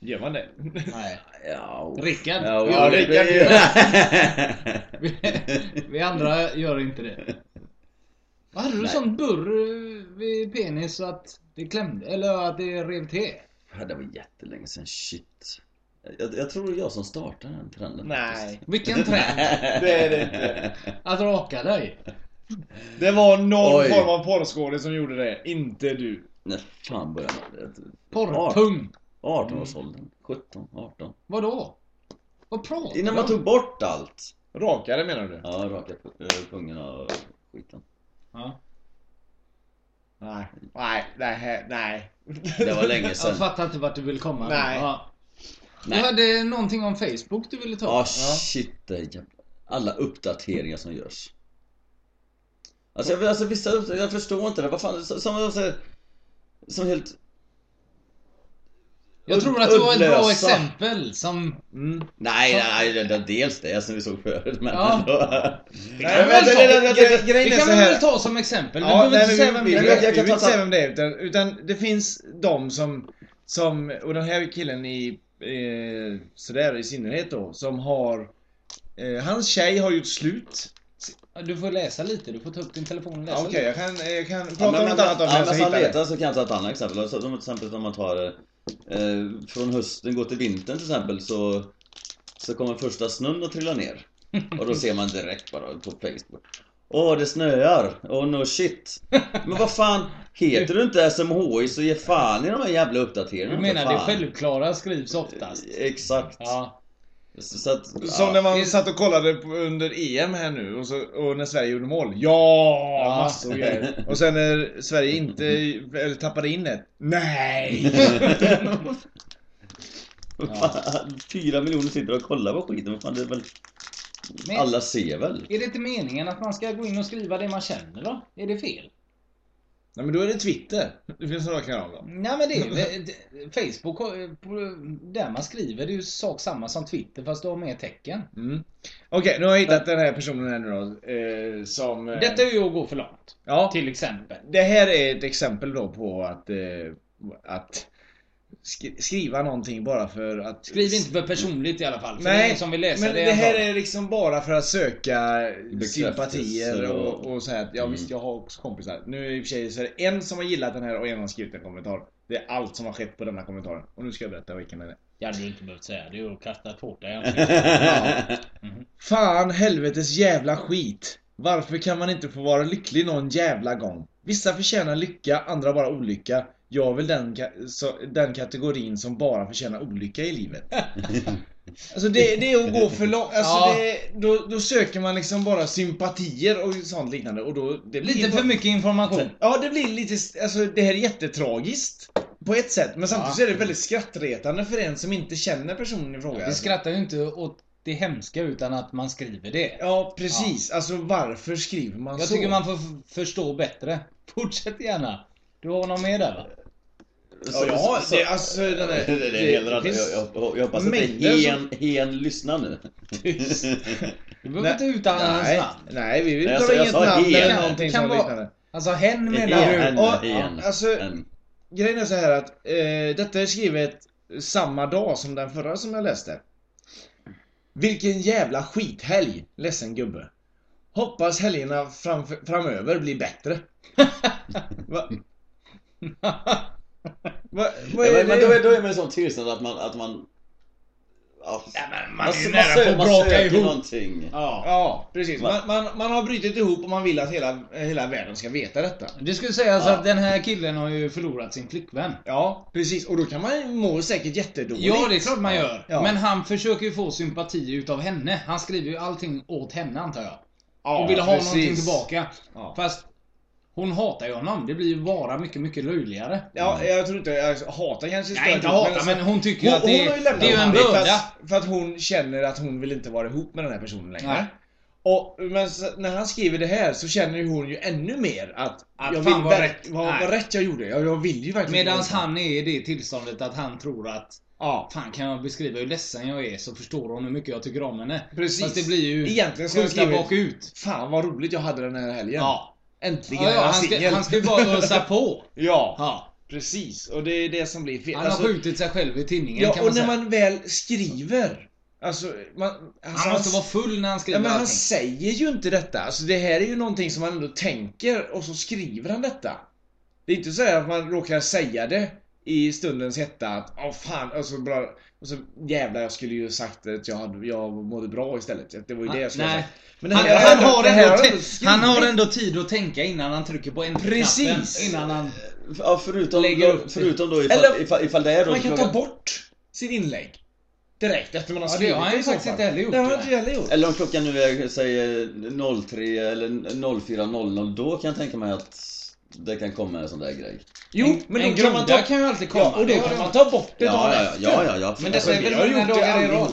Gör man det? Nej. Ja. Rickard. Ja, gör det- det. det- vi, vi andra gör inte det. Vad hade du Nej. sån burr vid penis att det klämde? Eller att det rev till? Ja, Det var jättelänge sedan, shit. Jag, jag tror det är jag som startade den trenden. Nej. faktiskt. Vilken trend? Det är det inte. Att raka dig? Det var någon Oj. form av porrskådis som gjorde det, inte du. När fan började man? Porrpung? 18-årsåldern. 17, 18. Vadå? Vad pratar Innan du man om? tog bort allt. Rakare menar du? Ja, raka pu- eh, pungen och skiten. Ja. Nej. Nej, nej, nej. Det var länge sedan. Jag fattar inte vart du vill komma. Nej. Ja. Du Nej. hade någonting om Facebook du ville ta Ja, upp. shit. det är jävla... Alla uppdateringar som görs. Alltså, jag, alltså vissa jag förstår inte det. Vad fan, som, som, som, helt... Jag tror att det var ett bra exempel som... Mm. Nej, nej, nej, det- dels det som vi såg förut, men Ja. ändå. Det kan vi väl ta, det- kan väl ta som exempel. Ja, behöver nej, inte säga vi- vem det är. vi vill inte ta- säga vem det är utan, utan det finns de som, som och den här killen i, eh, sådär i synnerhet då, som har eh, Hans tjej har gjort slut Du får läsa lite, du får ta upp din telefon och läsa Okej, lite. jag kan, jag kan prata Ja, om något annat om ja, jag ska han hitta letar det. så kan jag ta ett annat exempel. Så, till exempel om man tar eh, från hösten går till vintern till exempel så, så kommer första snön att trilla ner. Och då ser man direkt bara på Facebook. Åh, det snöar! Åh, no shit! Men vad fan, heter du inte SMHI så ge fan i de här jävla uppdateringarna Du menar det självklara skrivs oftast? Exakt. Ja. Så, att, Som ja. när man satt och kollade på, under EM här nu och, så, och när Sverige gjorde mål. Ja, Ja. massor grejer. Och sen när Sverige inte, eller tappade in ett. Nej! Fan, Fyra miljoner sitter och kollar på skiten, fan det är väl... Men- Alla ser väl? Är det inte meningen att man ska gå in och skriva det man känner då? Är det fel? Nej men då är det Twitter. Det finns några kanaler. Nej men det är Facebook, där man skriver, det är ju sak samma som Twitter fast du har mer tecken. Mm. Okej, nu har jag hittat den här personen här nu då. Eh, som... eh, Detta är ju att gå för långt. Ja. Till exempel. Det här är ett exempel då på att... Eh, att skriva någonting bara för att... Skriv inte för personligt i alla fall. För Nej, som vill läsa men det. det här är liksom bara för att söka sympatier och, och- så här. att, Ja Mm. visst, jag har också kompisar. Nu i och för sig så är det en som har gillat den här och en har skrivit en kommentar. Det är allt som har skett på denna kommentaren. Och nu ska jag berätta vilken den är. Det hade du inte behövt säga. Det är ju att kasta tårta i ansiktet. Fan helvetes jävla skit. Varför kan man inte få vara lycklig någon jävla gång? Vissa förtjänar lycka, andra bara olycka. Jag är väl den, den kategorin som bara förtjänar olycka i livet. Alltså det, det är att gå för långt. Alltså Ja. det, då, då söker man liksom bara sympatier och sånt liknande. Och då, det blir Lite för mycket information. Ja, det blir lite, alltså det här är jättetragiskt. På ett sätt, men samtidigt Ja. så är det väldigt skrattretande för en som inte känner personen i fråga. Vi skrattar ju inte åt det hemska utan att man skriver det. Ja, precis. Alltså varför skriver man Jag så? tycker man får förstå bättre. Fortsätt gärna. Du har någon mer där va? Ja, ja, det, alltså den där, det, det, det, att, finns jag, jag, jag hoppas att det som- hen, hen lyssnar nu. Du behöver inte uttala hans nej, namn. nej, vi vill alltså, jag inget namn hen. eller någonting kan som vara- liknande. Alltså hen menar Hen, du? Och, hen, alltså- en. Grejen är så här att eh, detta är skrivet samma dag som den förra som jag läste. Vilken jävla skithelg, ledsen gubbe. Hoppas helgerna fram, framöver blir bättre. Va? Va, vad Ja, är men, men då, är, det? då är man i sånt tillstånd att man... Att man ja, man är ju man, nära på att man braka ihop. någonting. Ja. Ja, precis. Man, man, man har brutit ihop och man vill att hela, hela världen ska veta detta. Det skulle sägas Ja. att den här killen har ju förlorat sin flickvän. Ja, precis. Och då kan man må säkert jättedåligt. Ja, det är klart man gör. Ja. Men han försöker ju få sympati utav henne. Han skriver ju allting åt henne antar jag. ja, och vill ha precis. någonting tillbaka. Ja. Fast hon hatar ju honom. Det blir ju bara mycket, mycket löjligare. Ja, jag tror inte... Alltså, hata kanske Nej, inte ord, hata, alltså, men hon tycker hon, att det, hon har ju lämnat det är ju en börda. att, för att hon känner att hon vill inte vara ihop med den här personen längre. Nej. Och, men när han skriver det här så känner ju hon ju ännu mer att... Att jag vill vad rätt. Vad, vad rätt jag gjorde. Jag, jag vill ju verkligen Medan han är i det tillståndet att han tror att Ja, Fan kan jag beskriva hur ledsen jag är så förstår hon hur mycket jag tycker om henne. precis. Fast det blir ju Egentligen ska jag skrivit... bakut. Fan vad roligt jag hade den här helgen. Ja. Äntligen Ja, ja, han, ska, han ska ju bara ösa på. Ja. Ja. Precis, och det är det som blir fel. Han har Alltså, skjutit sig själv i tinningen Ja, kan och man när säga. man väl skriver. Alltså, man, alltså, Han måste vara full när han skriver Ja, men han allting. säger ju inte detta. Alltså det här är ju någonting som man ändå tänker och så skriver han detta. Det är inte så att man råkar säga det i stundens hetta att åh fan, alltså bra. Och så jävlar jag skulle ju sagt att jag, hade, jag mådde bra istället. Det var ju det jag skulle Nej. Men det han, här- han, har det här ändå, skrivit. han har ändå tid att tänka innan han trycker på en Precis. Innan han... Ja, förutom, Lägger upp förutom då ifall, Eller- ifall, ifall det är då Man kan ta bort sitt inlägg. Direkt efter man har Ja, det skrivit har han ju faktiskt inte heller gjort, Det har han inte heller gjort. Eller om klockan nu är, säger 03 eller 04.00, då kan jag tänka mig att det kan komma en sån där grej. Jo, En- men en då kan groda ta... kan ju alltid komma. Ja, och då Det kan man ta bort det Ja, dagen ja, ja, ja, ja. Men detta är vi väl har många gjort det dagar i rad?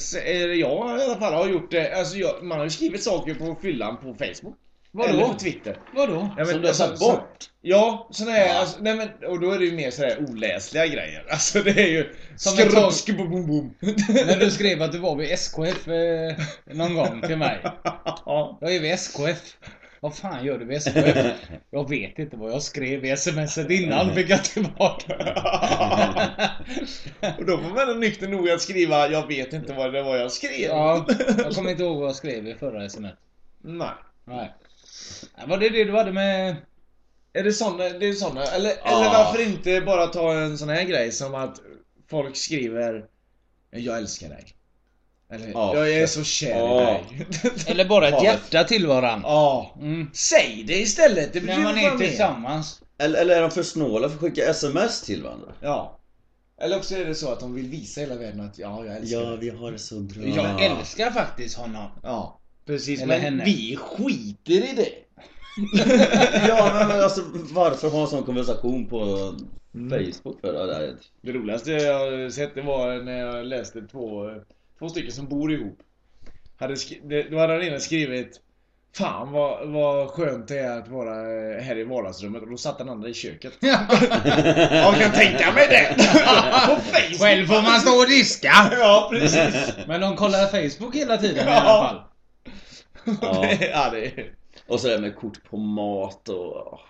Så, eller Jag i alla fall har gjort det. Alltså jag, man har ju skrivit saker på fyllan på Facebook. Vadå? Eller på Twitter. Vadå? Ja, Som du har tagit bort? Ja, såna här, Ja. alltså, nej men, och då är det ju mer sådär oläsliga grejer. Alltså det är ju... Som ett tag- skrubb, skrubb, bom, bom. När du skrev att du var vid SKF eh, någon gång till mig. Ja. Jag är vid SKF. Vad fan gör du vid SKF? Jag vet inte vad jag skrev i smset innan fick jag tillbaka. Och då får man vara nykter nog att skriva Jag vet inte vad det var jag skrev. Ja, jag kommer inte ihåg vad jag skrev i förra sms. Nej. Nej. Var det det du hade med... Är det såna, det är såna, eller, Ja. eller varför inte bara ta en sån här grej som att folk skriver Jag älskar dig. Eller Ja. jag är så kär Ja. i dig. Eller bara ett Ja, hjärta till varandra. Ja. Mm. Säg det istället. Det När betyder man fan är tillsammans. Eller, eller är de för snåla för att skicka sms till varandra? Ja. Eller också är det så att de vill visa hela världen att ja, jag älskar dig. vi har det så bra. Jag älskar faktiskt honom. Ja. Precis, Eller men henne. vi skiter i det. ja, men, men alltså varför ha en sån konversation på Facebook för? Ja, det är- Det roligaste jag sett det var när jag läste två, två stycken som bor ihop. Hade då hade den ena skrivit Fan vad, vad skönt det är att vara eh, här i vardagsrummet och då satt den andra i köket. jag kan tänka mig det! På Facebook! Själv får man stå och diska. Ja precis! Men de kollar Facebook hela tiden i Ja. alla fall. Ja. ja det är... Och så det med kort på mat och...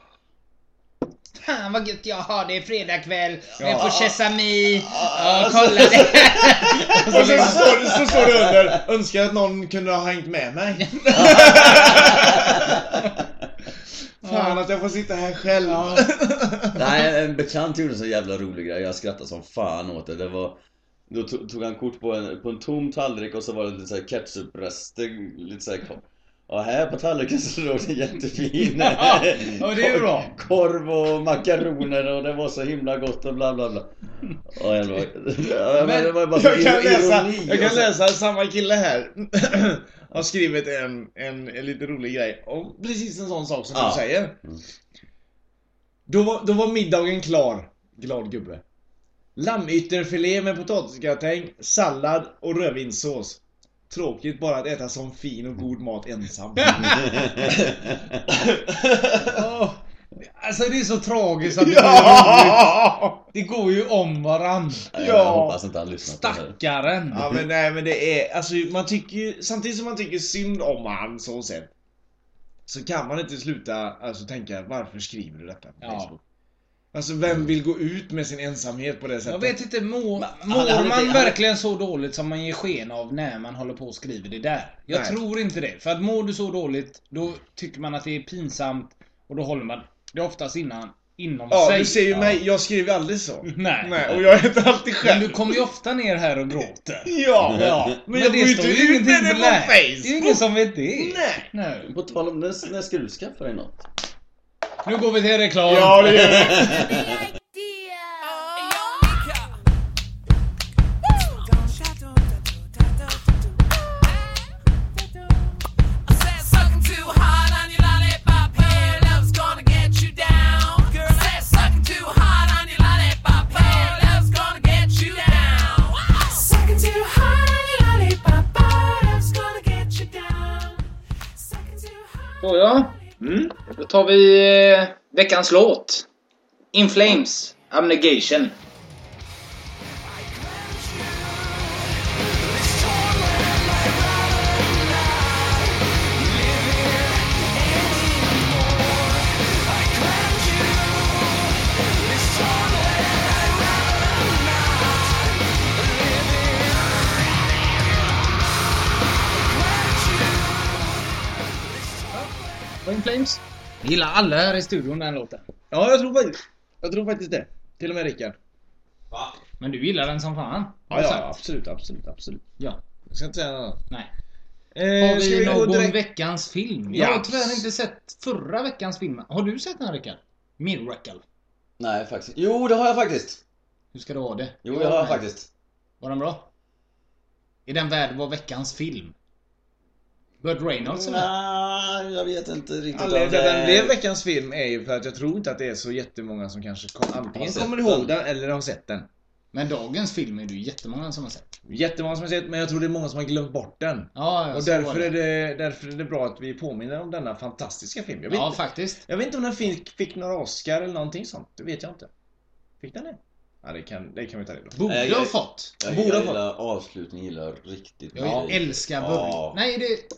Fan vad gött jag har det fredagkväll. Ja. Jag får sesami. Ja, kolla det. Och så står, det- så står det under Önskar att någon kunde ha hängt med mig. Fan att jag får sitta här själv. Nej, en bekant gjorde en så jävla rolig grej. Jag skrattade som fan åt det. Det var... Då to- tog han kort på en, på en tom tallrik och så var det lite såhär ketchuprester, lite såhär kom. Och här på tallriken så låg det jättefin Ja, ja, det är bra. Korv och makaroner och det var så himla gott och bla bla bla. Och jag bara, men det var bara jag kan, läsa, jag kan och så- läsa samma kille här. har skrivit en, en, en lite rolig grej om precis en sån sak som Ja. du säger. Då var, då var middagen klar. Glad gubbe. Lammytterfilé med potatisgratäng, sallad och rödvinssås. Tråkigt bara att äta sån fin och god mat ensam. Alltså det är så tragiskt att det Ja! roligt. Det går ju om varann. Jag hoppas inte han lyssnar på det. Stackaren. Ja men nej men det är, alltså man tycker ju, samtidigt som man tycker synd om han så sett. Så kan man inte sluta alltså tänka varför skriver du detta på Ja. Facebook? Alltså vem vill gå ut med sin ensamhet på det sättet? Jag vet inte, mår, mår man verkligen så dåligt som man ger sken av när man håller på och skriver det där? Jag Nej. tror inte det. För att mår du så dåligt, då tycker man att det är pinsamt och då håller man det oftast innan, inom Ja sig. du ser ju mig, jag skriver aldrig så. Nej. Nej, och jag är inte alltid Men själv. du kommer ju ofta ner här och gråter. Ja, Ja, men, jag går ju inte ut ingenting med det på nej. Det är ju Facebook. ingen som vet det. Nej. Nej. På tal om det, när ska du skaffa dig något? Nu går vi till reklam. Ja det gör vi. tar vi eh, veckans låt. In Flames, Abnegation. In Flames? Gillar alla här i studion den låten. Ja, jag tror faktiskt, jag tror faktiskt det. Till och med Rickard. Men du gillar den som fan. Ja, ja, sagt. absolut, absolut, absolut. Ja. Jag ska inte säga något annat. Nej. Eh, Har vi vi gå någon direkt? veckans film? Jag Ja. har tyvärr inte sett förra veckans film. Har du sett den Rickard? Miracle. Nej, faktiskt. Jo, det har jag faktiskt. Hur ska du ha det? Jo, det har jag faktiskt. Var den bra? Är den värd vara veckans film? Burt Reynolds är med. Nej, jag vet inte riktigt Anledningen till att den det- blev veckans film är ju för att jag tror inte att det är så jättemånga som kanske kom, antingen kommer ihåg den. den eller har sett den. Men dagens film är det ju jättemånga som har sett. Jättemånga som har sett, men jag tror det är många som har glömt bort den. Ja, och därför är, det, därför är det bra att vi påminner om denna fantastiska film. Jag vet, Ja, inte, faktiskt. jag vet inte om den fick, fick några Oscar eller någonting sånt. Det vet jag inte. Fick den det? Ja, det kan, det kan vi ta reda på. Borde ha jag- fått. Jag, Borde jag gillar avslutningen, gillar jag riktigt Jag mycket. älskar början. Ja. Nej, det...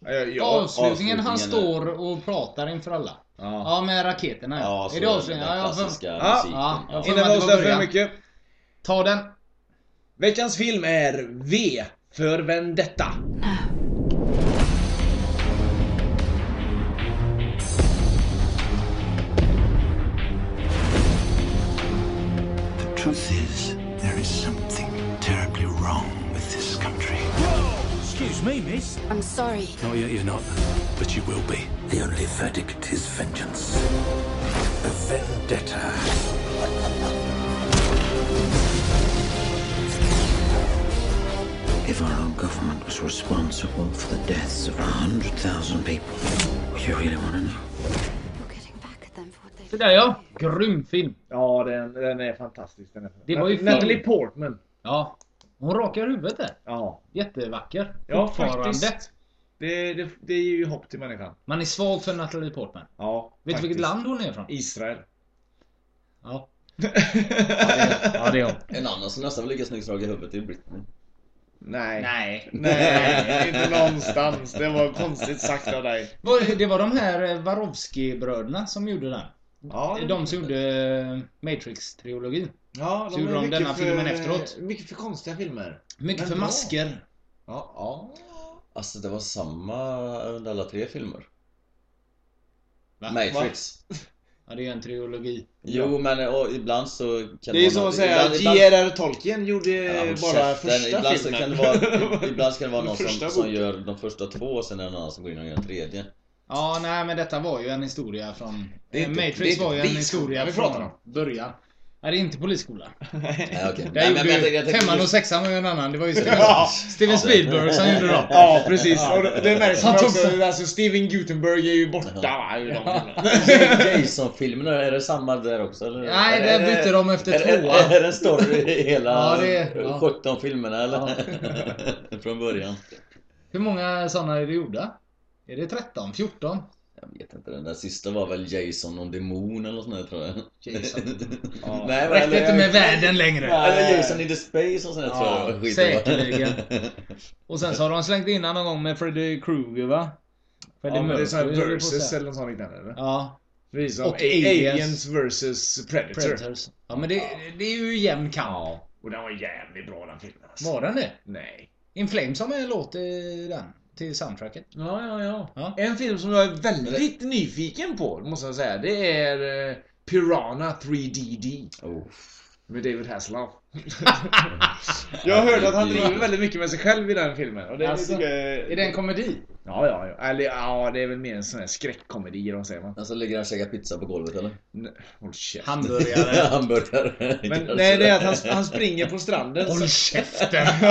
Ja, ja, ja, avslutningen han står och pratar inför alla. Ja. Ja, med raketerna Ja, så Är det avslutningen? den Ja, jag klassiska Ja. musiken. Ja, jag får- Innan vi avslöjar för mycket. Ta den. Veckans film är V för Vendetta. Truth is, there is something terribly wrong with this country. Excuse me, miss. I'm sorry. Not yet, you're not. But you will be. The only verdict is vengeance. A vendetta. If our own government was responsible for the deaths of a hundred thousand people, would you really want to know? You're getting back at them for what they've ja. Grym film. Ja, den, den är fantastisk. Den är Det var ju Natalie. Portman. Ja. Hon rakar huvudet där. Ja. Jättevacker. Ja, faktiskt. Det, det, det är ju hopp till människan. Man är svag för Natalie Portman. Ja, Vet du vilket faktiskt. land hon är ifrån? Israel. Ja. Ja, det är hon. En annan som nästan var lika snyggt slag i huvudet är Britney. Nej. Nej. Nej, inte någonstans. Det var konstigt sagt av dig. Det var de här eh, Warowski-bröderna som gjorde den. Ja, De som gjorde eh, Matrix-trilogin. Ja, Så gjorde de denna för, filmen efteråt. Mycket för konstiga filmer. Mycket Men för bra. masker. Ja, ja. Alltså det var samma under alla tre filmer. Va? Matrix. Ja, det är en trilogi. Jo men och ibland så kan Det är som att säga ibland- att J.R.R. Tolkien gjorde Ja, bara käften. första ibland så filmen. kan det vara, Ibland ska det vara någon som, som gör de första två och sen är det någon annan som går in och gör en tredje. Ja, nej men detta var ju en historia från... Det är inte- Matrix det är inte var ju en historia vi pratar från om. början. Nej, det är inte polisskolan. Nej, okej. Där Nej, men gjorde jag tänkte femman och sexan var ju en annan. Det var ju Steven, Ja. Steven Spielberg som gjorde dem. Ja, precis. Och det, märks Han tog också. Alltså, Steven Gutenberg är ju borta. Jason-filmerna, är det samma där också eller? Nej, Är där bytte de efter är, tvåan. är det en story i hela Ja, det är- ja. 17 filmerna eller? Från början. Hur många sådana är det gjorda? Är det 13? 14? Jag vet inte, den där sista var väl Jason och Demon eller nåt sånt där tror jag. Jason. Ja. Nej, Räckte inte med världen längre. Eller Jason in the Space och sånt där tror jag. säkerligen. Och sen så har de slängt in någon gång med Freddy Krueger va? Freddy Ja, men det är sån här versus eller något sånt liknande eller? Ja. Precis som Och A- Aliens. Aliens versus Predator. Predators. Ja men det, det är ju jämn kamp. Och den var jävligt bra den filmen alltså. Var den det? Nej. In Flames har med en låt i den. Till soundtracket. Ja, ja, ja, En film som jag är väldigt nyfiken på, måste jag säga, det är eh, Piranha 3DD. Med David Hasselhoff. jag har hört att han driver väldigt mycket med sig själv i den filmen. Och det Alltså, jag är det en komedi? Ja, ja, ja. Eller ja, det är väl mer en sån här skräckkomedi, eller vad säger man? Alltså ligger han och käkar pizza på golvet eller? Nej, håll käften. Hamburgare. Hamburgare. Men nej, det är att han, han springer på stranden. Håll käften!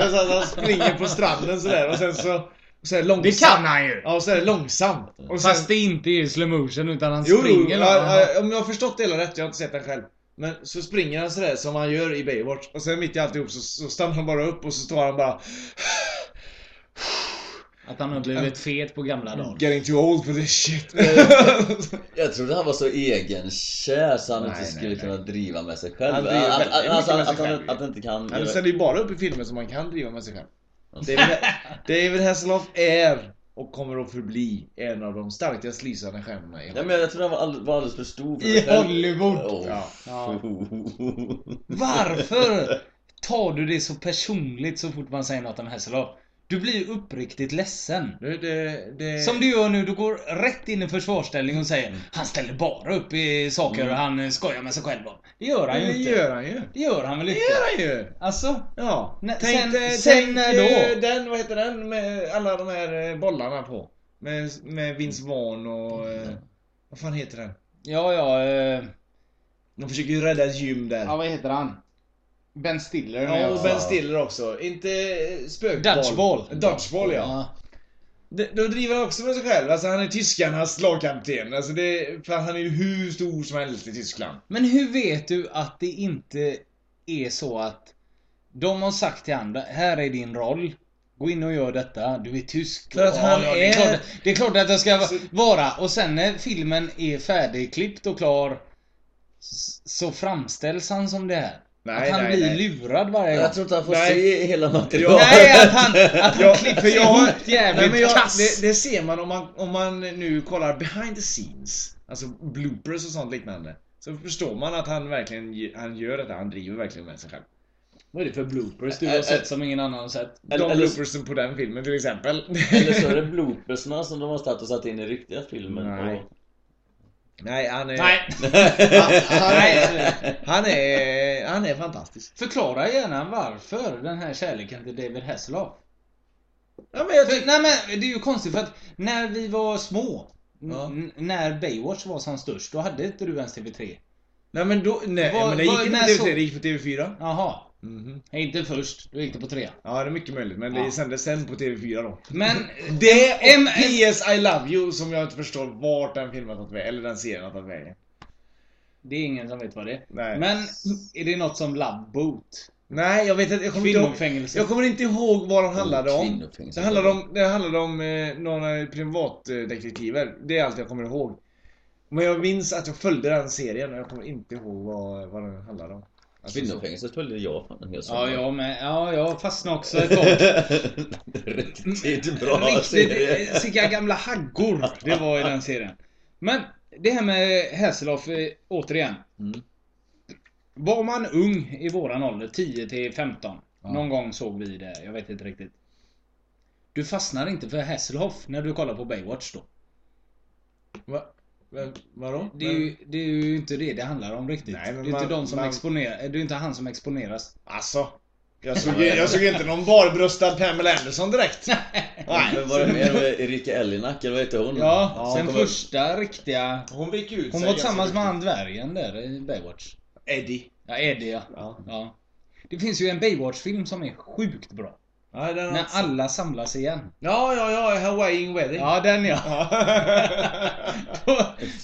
alltså, att han springer på stranden sådär och sen så... Och så är det långsamt. Det kan han ju! Ja, och så är det långsamt. Och sen, Fast det inte är slow motion utan han jo, springer. jo, ja, om jag har förstått det hela rätt, jag har inte sett den själv. Men så springer han sådär som han gör i Baywatch. Och sen mitt i alltihop så, så stannar han bara upp och så står han bara... Att han har blivit fet på gamla dagar. Getting too old for this shit. Jag trodde han var så egenkär så han Nej, inte nej, skulle nej. kunna driva med sig själv. Han driver Att, väldigt att, alltså, med sig att, han, själv, att han inte kan Han ställer ju bara upp i filmer som man kan driva med sig själv. David, David Hasselhoff är och kommer att förbli en av de starkast lysande stjärnorna i Ja, men jag tror han var, all, var alldeles för stor för I. Hollywood. Oh. Ja. Ja. Varför tar du det så personligt så fort man säger något om Hasselhoff? Du blir uppriktigt ledsen. Det, det, det... Som du gör nu, du går rätt in i försvarsställning och säger Han ställer bara upp i saker Mm. han eh, skojar med sig själv om. Det gör han ju Det inte. gör han ju. Det gör han väl Det inte? gör han ju. Alltså? Ja. Nä- Tänk, sen- sen tänk då? eh, den, vad heter den med alla de här eh, bollarna på? Med, med Vince Vaughn och... eh, Vad fan heter den? Ja, ja. Eh, De försöker ju rädda ett gym där. ja, vad heter han? Ben Stiller Ja, och. Ben Stiller också. Inte eh, spökboll. Dodgeball. Dodgeball, ja. Det- Då driver han också med sig själv. Alltså han är tyskarnas lagkapten. Alltså det, för han är ju hur stor som helst i Tyskland. Men hur vet du att det inte är så att de har sagt till andra, här är din roll. Gå in och gör detta, du är tysk. För att han det, är är- klart, det är klart att jag ska vara. Och sen när filmen är färdigklippt och klar så framställs han som det här. Nej, att han nej, blir nej. lurad varje gång. Jag tror inte han får Nej. se hela materialet. Nej, att han, att han Ja, jag har- ihop jävligt Nej, jag, kass. det, det ser man om, man om man nu kollar behind the scenes. Alltså bloopers och sånt liknande. Så förstår man att han verkligen ge- han gör detta. Han driver verkligen med sig själv. Vad är det för bloopers du har ä- sett som ingen annan har sett? De Eller- bloopersen på den filmen till exempel. Eller så är det bloopersna som de har tagit och satt in i riktiga filmer. Nej. Och... Nej, han är... Nej. han, han, är, han är... Han är fantastisk. Förklara gärna varför den här kärleken till David Hasselhoff. Ja, men jag För, nej men det är ju konstigt för att när vi var små, Ja. n- när Baywatch var som störst, då hade inte du ens TV3. Nej men då... Nej, Vad- men det gick inte på TV3, så- det gick på TV4. Jaha. Mhm. Inte först, då gick det på tre. Ja, det är mycket möjligt. Men Ja. det sändes sen på TV4 då. Men... Det och em- PS I Love You som jag inte förstår vart den filmen har tagit vägen. Eller den serien har tagit vägen. Det är ingen som vet vad det är. Nej. Men är det något som Love Boot? Nej, jag vet inte. Jag kommer inte ihåg, jag kommer inte ihåg vad den handlade om. Det handlade om, det handlade om eh, några privatdetektiver. Det är allt jag kommer ihåg. Men jag minns att jag följde den serien och jag kommer inte ihåg vad, vad den handlade om. Alltså, så- Kvinnofängelset följde jag fan en hel Ja, sommar. jag med. Ja, jag fastnade också ett tag. Riktigt bra Riktigt, serie. eh, vilka gamla haggor det var i den serien. Men det här med Hasselhoff, eh, återigen. Mm. Var man ung i våran ålder, 10 till 15. Någon gång såg vi det, jag vet inte riktigt. Du fastnar inte för Hasselhoff när du kollar på Baywatch då. Va? Vadå? Det är, ju, det är ju inte det det handlar om riktigt. Nej, men det är inte man- de som man- exponerar, det är inte han som exponeras. Alltså. Jag såg, jag såg inte någon barbröstad Pamela Anderson direkt. Men var det mer med Erika Ellinak, eller vad heter hon? Ja, sen kommer- första riktiga... Hon vek ut Hon var tillsammans med han dvärgen där i Baywatch. Eddie. Ja, Eddie ja. Ja. ja. Det finns ju en Baywatch-film som är sjukt bra. Ja, den När inte- alla samlas igen. ja, ja, ja, Hawaiian Wedding. Ja, den ja.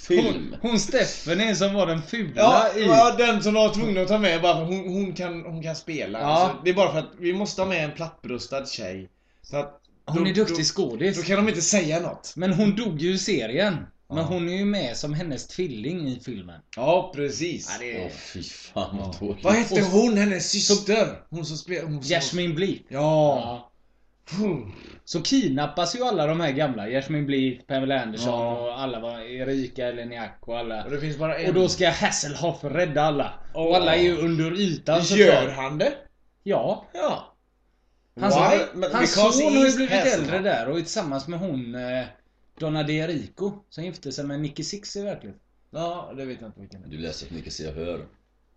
Hon, hon Stephanie som var den fula Ja, i... ja, den som de var tvungna att ta med bara för hon, hon, kan, hon kan spela. Ja. Alltså, det är bara för att vi måste ha med en plattbröstad tjej. Så att, Hon är då- duktig Då, skådis. då kan de inte säga något. Men hon dog ju i serien. Men hon är ju med som hennes tvilling i filmen. Ja, precis. Ja, det Åh är... fy fan vad dåligt. Vad hette hon, hennes syster? Hon som spelar... Jasmine Bleeth. Ja. Ja. Så kidnappas ju alla de här gamla. Jasmine Bleeth, Pamela Anderson Ja. och alla var Erika Eleniak och alla. Och det finns bara en. Och då ska Hasselhoff rädda alla. Och alla är ju under ytan Gör han det? Ja. Ja. Hans, Why? hans son har ju blivit Hasselhoff. äldre där och är tillsammans med hon eh, Donna De Rico som gifte sig med Nicky Six i verkligheten. Ja, det vet jag inte vilken. Du läser för mycket så jag hör.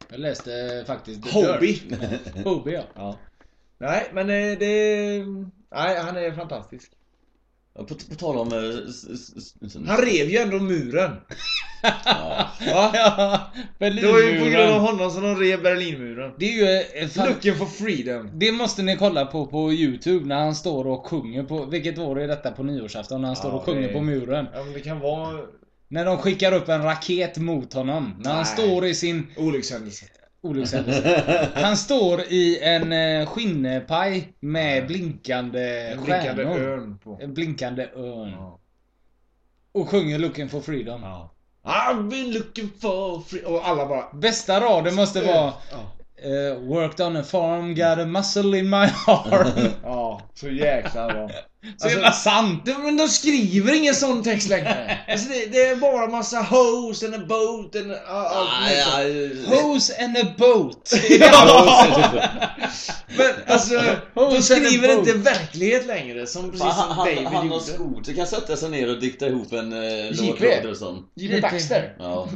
Jag läste eh, faktiskt The. Dirt. Hobie ja. Ja. Nej, men eh, det... Nej, han är fantastisk. På, på tal om... eh, Han rev ju ändå muren. Ja. Ja Det var ju på grund av honom som de rev Berlinmuren. Det är ju... eh, fan- Looking for freedom. Det måste ni kolla på på Youtube när han står och sjunger på... Vilket år är detta på nyårsafton? När han står Ja, och sjunger det- på muren. Ja, men det kan vara När de skickar upp en raket mot honom. När han Nej. står i sin... olyckshändelse. Olyckshändelse. Han står i en eh, skinnepaj med blinkande En blinkande stjärnor. örn på. En blinkande örn. Ja. Och sjunger 'Looking for freedom' Ja. I've been looking for free... Och alla bara... Bästa raden måste vara Ja. Eh, 'Worked on a farm, got a muscle in my arm' Ja. Ja, så jäkla bra. Så jävla sant! Men de skriver ingen sån text längre. Alltså det, det är bara massa hose and a boat and a, allt möjligt. nej, Hose and a boat. Men alltså, de skriver boat. inte verklighet längre som precis som han, David han, han och gjorde. Skoter kan sätta sig ner och dikta ihop en eh, låt. J.P. Baxter. Ja.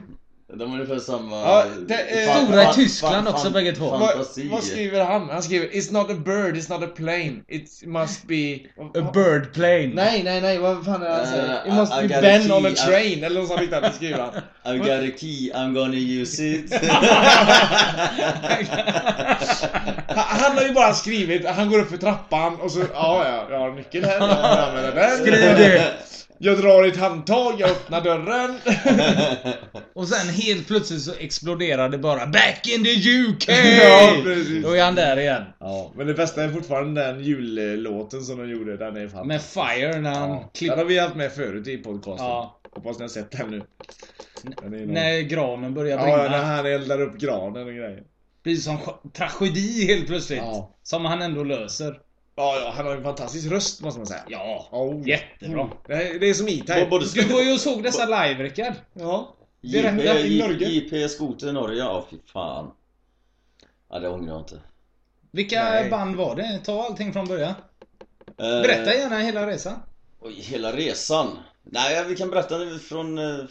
De är ungefär samma... Ja, det fan- Stora i Tyskland också bägge två. Vad, vad skriver han? Han skriver It's not a bird, it's not a plane. It must be... A bird plane. Nej, nej, nej, vad fan är det han säger? Eh, It must I- I be a Ben on a key, I- train, eller något sånt liknande skriver han. I've got a key, I'm gonna use it. Han, har ju bara skrivit, han går upp för trappan och så, ja, ja, jag har nyckeln här. Skriv det. Jag drar i ett handtag, jag öppnar dörren. Och sen helt plötsligt så exploderar det bara Back in the UK! Ja, precis. Då är han där igen. Ja, men det bästa är fortfarande den jullåten som de gjorde, den är fan... Med Fire när han Ja, den klipper... har vi haft med förut i podcasten. Ja. Hoppas ni har sett den nu. Den nog- När granen börjar Ja, brinna. när han eldar upp granen och grejer. Blir som tragedi helt plötsligt. Ja. Som han ändå löser. Ja, ja, han har en fantastisk röst måste man säga. Ja, Oh, jättebra. Det, är, det är som E-Type. Du var ju och såg dessa live, Rickard. Ja. JP, Direkt i Norge. JP Skoter i Norge, ja fy fan. Ja, det ångrar jag inte. Vilka Nej. band var det? Ta allting från början. Eh, Berätta gärna hela resan. Oj, hela resan. Nej, vi kan berätta från eh,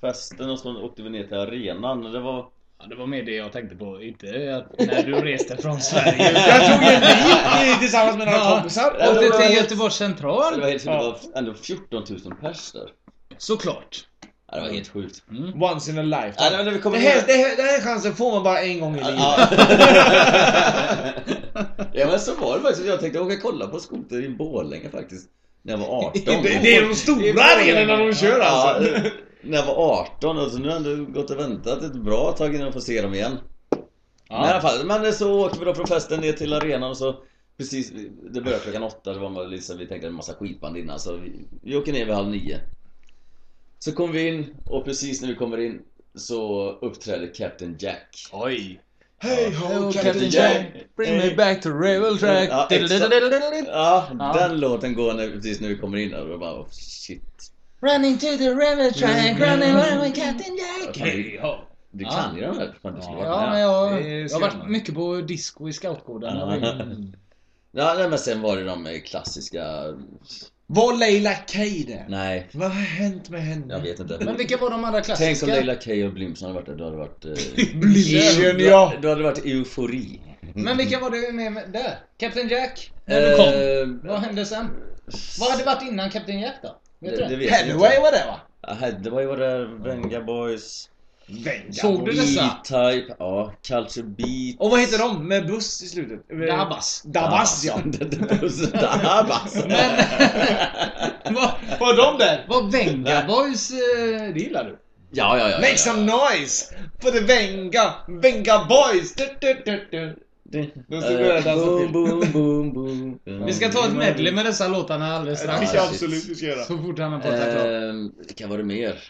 festen och så åkte vi ner till arenan. Det var... Ja, det var mer det jag tänkte på. Inte att när du reste från Sverige. Jag tog en bil tillsammans med några Ja. kompisar. Ja, det till Göteborgs central. Det var helt det var ändå 14 000 pers där. Såklart. Ja, det var helt sjukt. Once in a lifetime. Ja, vi det, här, det, här, den här chansen får man bara en gång i livet. Ja. ja men så var det faktiskt. Jag tänkte åka och kolla på skoter i Borlänge faktiskt. När jag var 18. Det, det är de stora arenorna de kör alltså. Ja, när jag var 18 och så nu har jag ändå gått och väntat ett bra tag innan jag får se dem igen. Men i alla fall, men så åker vi då från festen ner till arenan och så Precis, det började klockan åtta, det var liksom, vi tänkte en massa skitband innan så vi, vi åker ner vid halv nio Så kommer vi in och precis när vi kommer in så uppträder Captain Jack Oj. Hey ho, Oh, Captain Jack. Bring me back to railway track. Ja. Ja, Ja. den låten går när, precis när vi kommer in och bara oh, shit Running to the railway track, running away with Captain Jack. du, kan ju den här, fan, du skulle varit Ja, men jag, Det jag har varit mycket på disco i scoutgården. Ja, nej, men sen var det de eh, klassiska Var Leila K där? Nej, Vad har hänt med henne? jag vet inte Men vilka var de andra Tänk klassiska? om Leila K och Blimson hade varit där, då hade det varit... Eh, Blimsen ja! då hade det varit eufori Men vilka var det med, med där? Captain Jack? När du kom? Eh, Vad hände sen? Vad hade varit innan Captain Jack då? Vet det, du det det? vet inte var det va? Ja, Hathaway var där, Venga Boys Venga Såg du dessa? E-Type, ja, Culture Beat Och vad heter de med buss i slutet? Dabas. Dabas ja. Dabas Vad Var de där? var Venga Boys? eh, Det gillar du? Ja, ja, ja, Make ja, some noise! For the Venga, Venga boys! Du, du, du, dansa boom, boom, boom, boom. Vi ska ta ett medley med dessa låtarna alldeles Det strax. tycker jag absolut vi ska göra. Så fort han har pratat klart. Ehm, Vilka var det mer?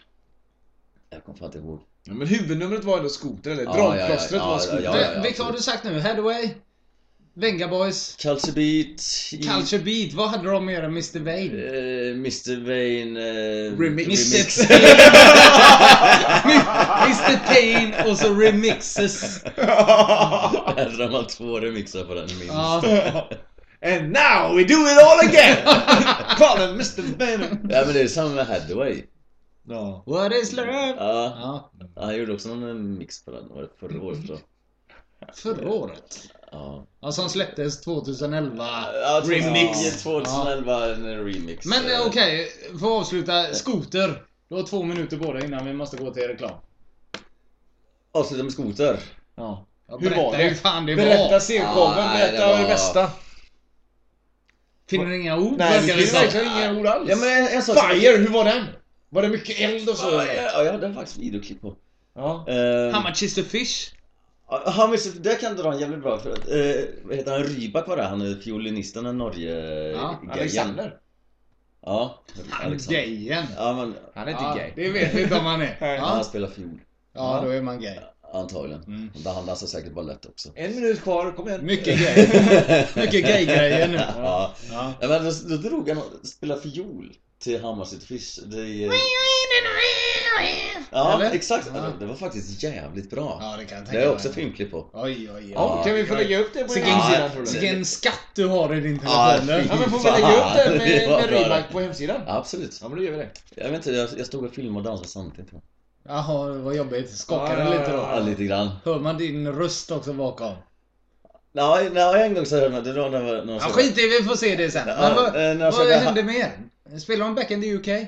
Jag kommer fan inte ihåg Ja, men huvudnumret var ändå skoter, eller? Ja, ja, ja, Dragplåstret ja, var ja, skoter. ja, Vil- Vilka har du sagt nu? Hathaway? Venga Boys? Culture Beat Culture Beat? Vad hade de mer än Mr. Vain? eh, Mr Vain eh, Remix. Mr. Mr. Pain och så remixes. Hade de har två remixar på den minst Ja. And now we do it all again! Call him Mr. Venom. Ja men det är samma med Hathaway Ja. What is love? Ja, Ja. han gjorde också någon mix på den, var det förra året jag Förra året. Ja, Ja, som släpptes 2011. ja Remix. 2011 en remix Men Eh, okej, för att avsluta. Skoter. Du har två minuter på dig innan vi måste gå till reklam. Avsluta med skoter ja. Ja, Hur var det? hur fan det Berätta var. senshowen, Ja, nej, berätta det var- det bästa. Finner du inga ord? Nej, det verkar finns verkligen inga ord alls. Ja men en, en sak Fire, hur var den? Var det mycket eld och så? Ja, ja, jag hade faktiskt videoklipp på Ja. Eh, How much is the fish? Ja, Han visste, det kan dra en jävligt bra för att, eh, vad heter han, Rybak var det, han är fiolinisten i Norge Ja. Alexander. Ja, Alexander Gayen. Ja men, Han är inte Ja, gay. det vet vi inte om han är. ja. Ja, han spelar fiol ja då är man gay. Antagligen. Han dansar säkert balett också. En minut kvar, kom igen. Mycket grejer. Mycket gay-grejer nu. Ja. Ja. ja. men då, då drog han och spelade fiol till Hammarstedt Fish. Det är, Ja, Eller? exakt. Ja. Det var faktiskt jävligt bra. Ja, det kan jag Det tänka är mig. också filmklipp på. Oj, oj, oj. Ja, kan vi få lägga upp det på Vilken, hemsidan tror du? vilken skatt du har i din Ja, telefon där. Ja men får vi lägga upp det Det med, med det. på hemsidan? Absolut. Ja men då gör vi det. Jag vet inte, jag, jag stod och filmade och dansade samtidigt. Jaha, vad jobbigt. Skakar Ja, den ja, lite då? Ja, lite grann. Hör man din röst också bakom? Nej, nej en gång så hörde man, det var när, när Ja, skit i vi får se det sen. Ja, Men vad, eh, när jag vad hände mer? Spelar de Back in the UK?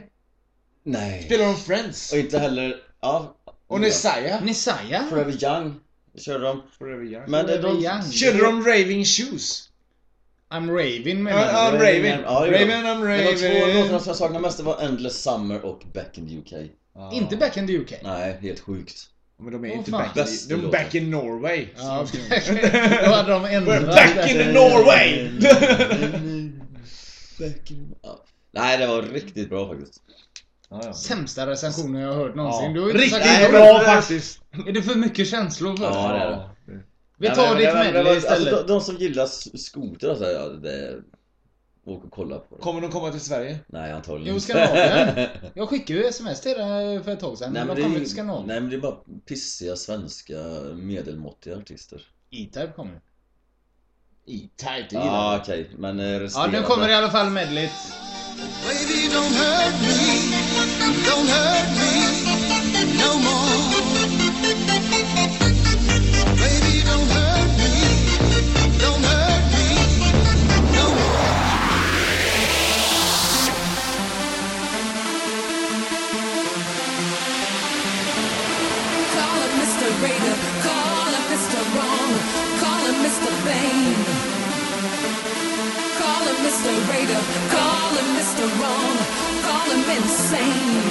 Nej. Spelar de Friends? Och inte heller, ja. Och Nesaya? Nisaya? Forever Young körde de. Forever Young. Men Forever de... Young. Körde de Raving Shoes? I'm Raving menar Ja, du? I'm Raven. Ja, de. Raven, I'm Men de två låtarna som jag saknar mest det var Endless Summer och Back in the UK. Inte Back in the UK? Nej, helt sjukt. Men de är Åh, inte fan. back de är låten. back in Norway. Ja, då hade de ändrat Back in Norway! Back in... Ja. Nej, det var riktigt bra faktiskt. Sämsta recensionen jag har hört någonsin. Ja. Du har inte Riktigt sagt bra faktiskt. Är det för mycket känslor för Ja, det? är det. Vi tar men- ditt men- men- medley alltså, istället. de, de som gillar skoter och så, här, ja, det... Åk och kolla på det. Kommer de komma till Sverige? Nej, antagligen Jo, inte. Skandinavien. Jag skickade ju sms till dig för ett tag sedan. Nej, men de det kommer är, till Skandinavien. nej men det är bara pissiga svenska medelmåttiga artister. E-Type kommer. E-Type, det Ja okej, men eh, Ja, resterande... nu kommer i alla fall medlet. Baby, don't hurt me. Don't hurt me no more. Call him Mr. Wrong, call him insane.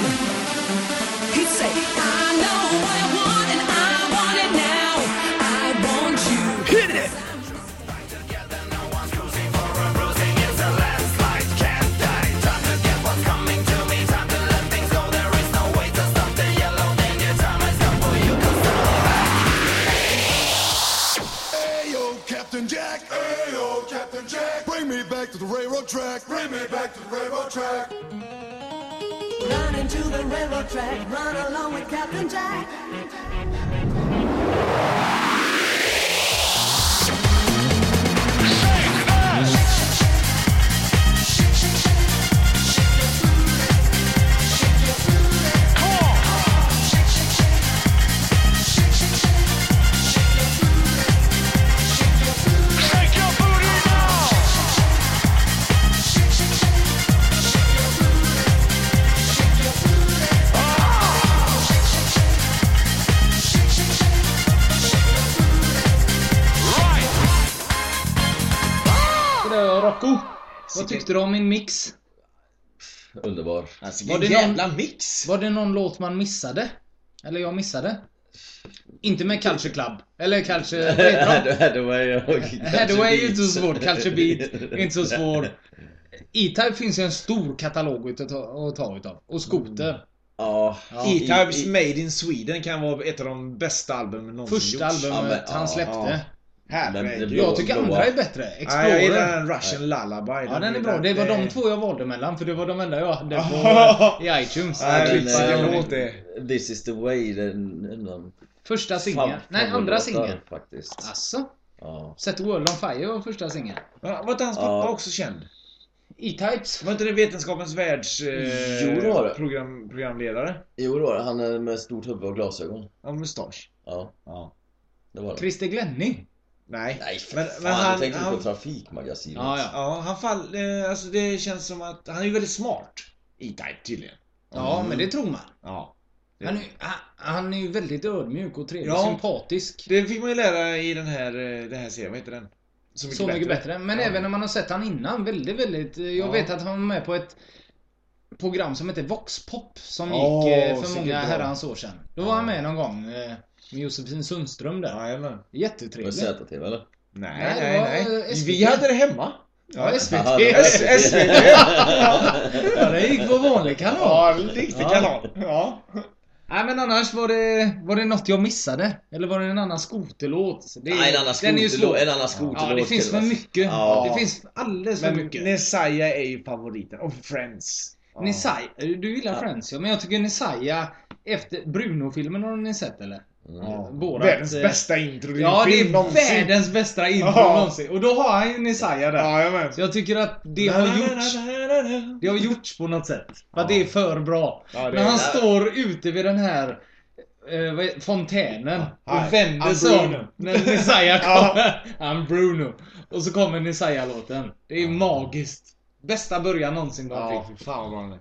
He'd say, I know track, run along with Captain Jack. Vad tyckte du om min mix? Underbar. Alltså, Var det någon- jävla mix! Var det någon låt man missade? Eller jag missade? Inte med Culture Club. Eller de? Hathaway och Hathaway är inte så svårt. Culture Beat är inte så svår. E-Type finns ju en stor katalog att ta, att ta utav. Och Skoter. Ja. E-Types Made in Sweden kan vara ett av de bästa albumen någonsin Första gjorts. albumet han släppte. Herregud. Jag tycker andra är bättre. Explorer. jag gillar den Russian Lullaby. Ja, den är bra. Det var de två jag valde mellan, för det var de enda jag hade på, i iTunes. Vilken klickade. låt det. This is the way, den... den Första singeln. Nej, andra singeln. faktiskt. Asså? Ja. Set the World on Fire var första singeln. Ja, Var inte hans pappa Ja. också känd? E-Types. Var inte det Vetenskapens världs... Eh, Jo, det det. Program, programledare? Jo det var det. Han är med stort huvud och glasögon. Ja, mustasch. Ja. Ja. Det var det. Christer Glenning. Nej. Nej för Men- fan, men han, tänkte han- på Trafikmagasinet. Ja, ja. Ja, han fall... Eh, alltså det känns som att... Han är ju väldigt smart. E-Type tydligen. Ja, men det tror man. Ja. Han är, han, han är ju väldigt ödmjuk och trevlig. Ja. Sympatisk. Det fick man ju lära i den här, eh, den här serien. Vad heter den? Så mycket, bättre. Men Ja. även när man har sett han innan. Väldigt, väldigt. eh, Jag Ja. vet att han var med på ett program som heter Voxpop. Som Åh, gick för många herrans år sedan. Då var han med någon gång. Med Josefin Sundström där. Jajamän. Med Jättetrevlig. ZTV eller? Nej, Nej, nej, nej. eh. Vi hade det hemma. Ja, SVT. S- SVT. Ja, det gick på vanlig kanal. Ja, riktig Ja. kanal. Ja. Nej men annars var det, var det något jag missade? Eller var det en annan skoterlåt? Det är- Nej, en annan skoterlåt- en annan skoterlåt Ja, det finns för mycket. Ja. Det finns alldeles för Men mycket. Messiah är ju favoriten. Och Friends. Ja. Nisaya, du gillar Friends ja, men jag tycker Nisaya efter Bruno-filmen har ni sett eller? Ja. Borat, Världens eh, bästa intro i en Ja, det är någonsin. världens bästa intro Ja. någonsin. Och då har han ju Nisaya där. Jajamän. Så jag tycker att det har gjorts. Det har gjorts på något sätt. För att det är för bra. Ja, det När är- han står ute vid den här eh, är- fontänen och vänder sig om Bruno. när Nisaya Ja. kommer. I'm Bruno. Och så kommer Nisaya-låten. Det är magiskt. Bästa början någonsin Ja, fick. fy fan vad bra den är.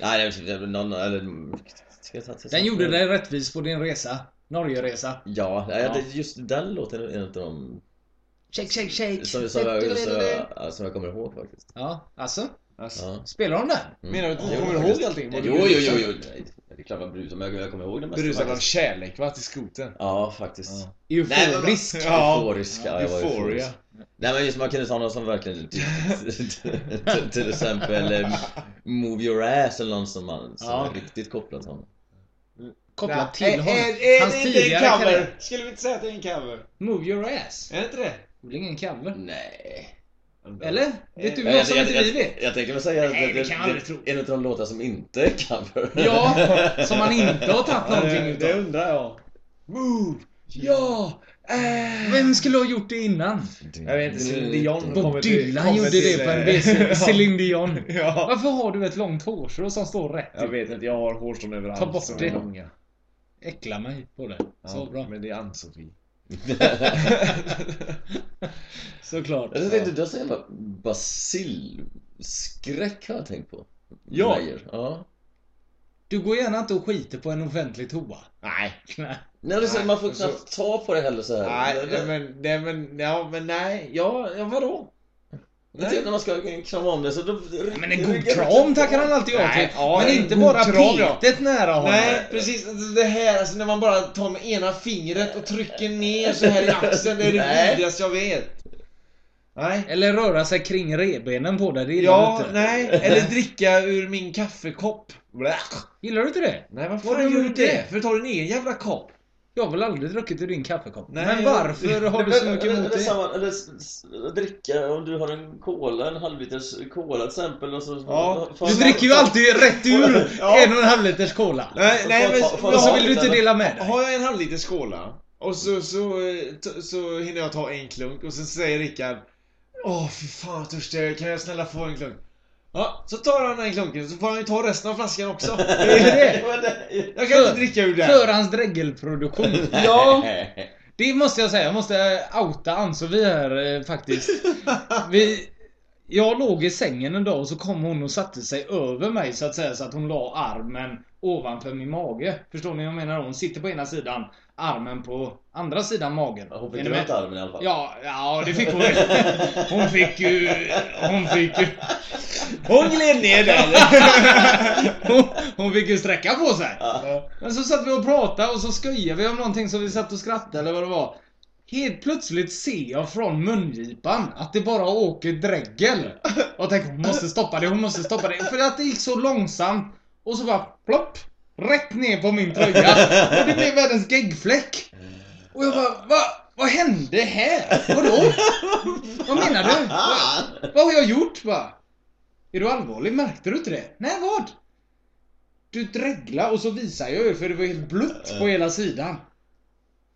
Nej, det är någon, eller... Jag Den gjorde dig rättvis på din resa. Norgeresa. Ja, Ja. det- just den låten är en av de Shake, shake, shake. som, som, jag, som, jag, ja, som jag kommer ihåg faktiskt. Ja, alltså? Ja. Spelar de den? Mm. Menar du att du Jo, kommer ihåg allting? Jo, jo, jo, jo. Nej, Det är klart man brusar, men jag, kommer ihåg det mesta Berusad av kärlek va, till skotern? Ja, faktiskt. Euforisk. Nej, men- Ja. Euforisk, ja, jag var euforisk. Nej men just man kunde ta någon som verkligen till, till, till exempel eh, Move your ass eller någon som, man, som Ja. är riktigt kopplad till honom. Kopplat Nej, till honom. Är, är, Hans är det inte en cover? karriär. Skulle vi inte säga att det är en cover? Move your ass. Är det inte det? Det blir ingen cover. Nej. Eller? Vet du Jag, vad som jag, inte jag, vi vet? jag tänker väl säga Nej, att det det, det, är en av de låtar som inte är cover. Ja, som man inte har tagit någonting utav. det undrar jag. Move! Ja! Äh. Vem skulle ha gjort det innan? Jag vet inte, Celine Dion Bob Dylan gjorde det på en eh, BC. Celine Dion. Varför har du ett långt hårstrå som står rätt Jag vet inte, jag har hårstrån överallt. Ta bort det. är långa. Äckla mig på det. Så Ja, bra. Men det är Ann-Sofie. Såklart. Jag tänkte, du har så jävla basilskräck har jag tänkt på. Ja. Ja. Du går gärna inte och skiter på en offentlig toa. Nej. Nej. Nej, det är så, Nej, man får knappt ta på det heller så här. Nej, det- men, nej, men, ja, men nej. Ja, ja vadå? Jag tycker när man ska krama om det så då... Men en god kram tackar han alltid ja Nej, till. ja, Men en inte bara kram, ja. petet nära honom. Nej, precis. Alltså, Det här, alltså när man bara tar med ena fingret och trycker ner så här i axeln, det är det Nej. vidrigaste jag vet. Nej. Eller röra sig kring rebenen på det, det gillar Ja, du inte. nej. Eller dricka ur min kaffekopp. Gillar du inte det? Nej, du gör du det? det? För tar du din egen jävla kopp? Jag har väl aldrig druckit ur din kaffekopp. Nej, men jag- varför har du så mycket emot det? samma, eller dricka om du har en cola, en halvliters cola till exempel och så... Ja. Du dricker ju alltid rätt ur Ja. en och en halv liters cola. Nej, nej men... Och så vill du inte dela med dig. Har jag en halvliters cola och så, så, t- så hinner jag ta en klunk och så säger Rickard Åh fy fan vad törstig jag är. kan jag snälla få en klunk? Ja, så tar han den klunken så får han ju ta resten av flaskan också. Det är det. Det- Jag kan inte dricka ur den. För hans dregelproduktion. Ja, det måste jag säga. Jag måste outa Ann-Sofie här eh, faktiskt. Vi, jag låg i sängen en dag och så kom hon och satte sig över mig så att säga så att hon la armen ovanför min mage. Förstår ni vad jag menar? Hon sitter på ena sidan, armen på andra sidan magen. Hon fick runt armen i alla fall. Ja, ja det fick hon. Hon fick ju... Hon fick ju... Hon gled ner där. Hon, hon fick ju sträcka på sig. Men så satt vi och pratade och så skojade vi om någonting så vi satt och skrattade eller vad det var. Helt plötsligt ser jag från mungipan att det bara åker dregel. Och jag tänkte hon måste stoppa det, hon måste stoppa det. För att det gick så långsamt. Och så bara plopp! Rätt ner på min tröja. Och det blev världens geggfläck. Och jag bara, va? Vad hände här? Vadå? Vad menar du? Vad, vad har jag gjort? Bara? Är du allvarlig? Märkte du inte det? Nej, vad? Du dregla och så visar jag ju för det var helt blött på hela sidan.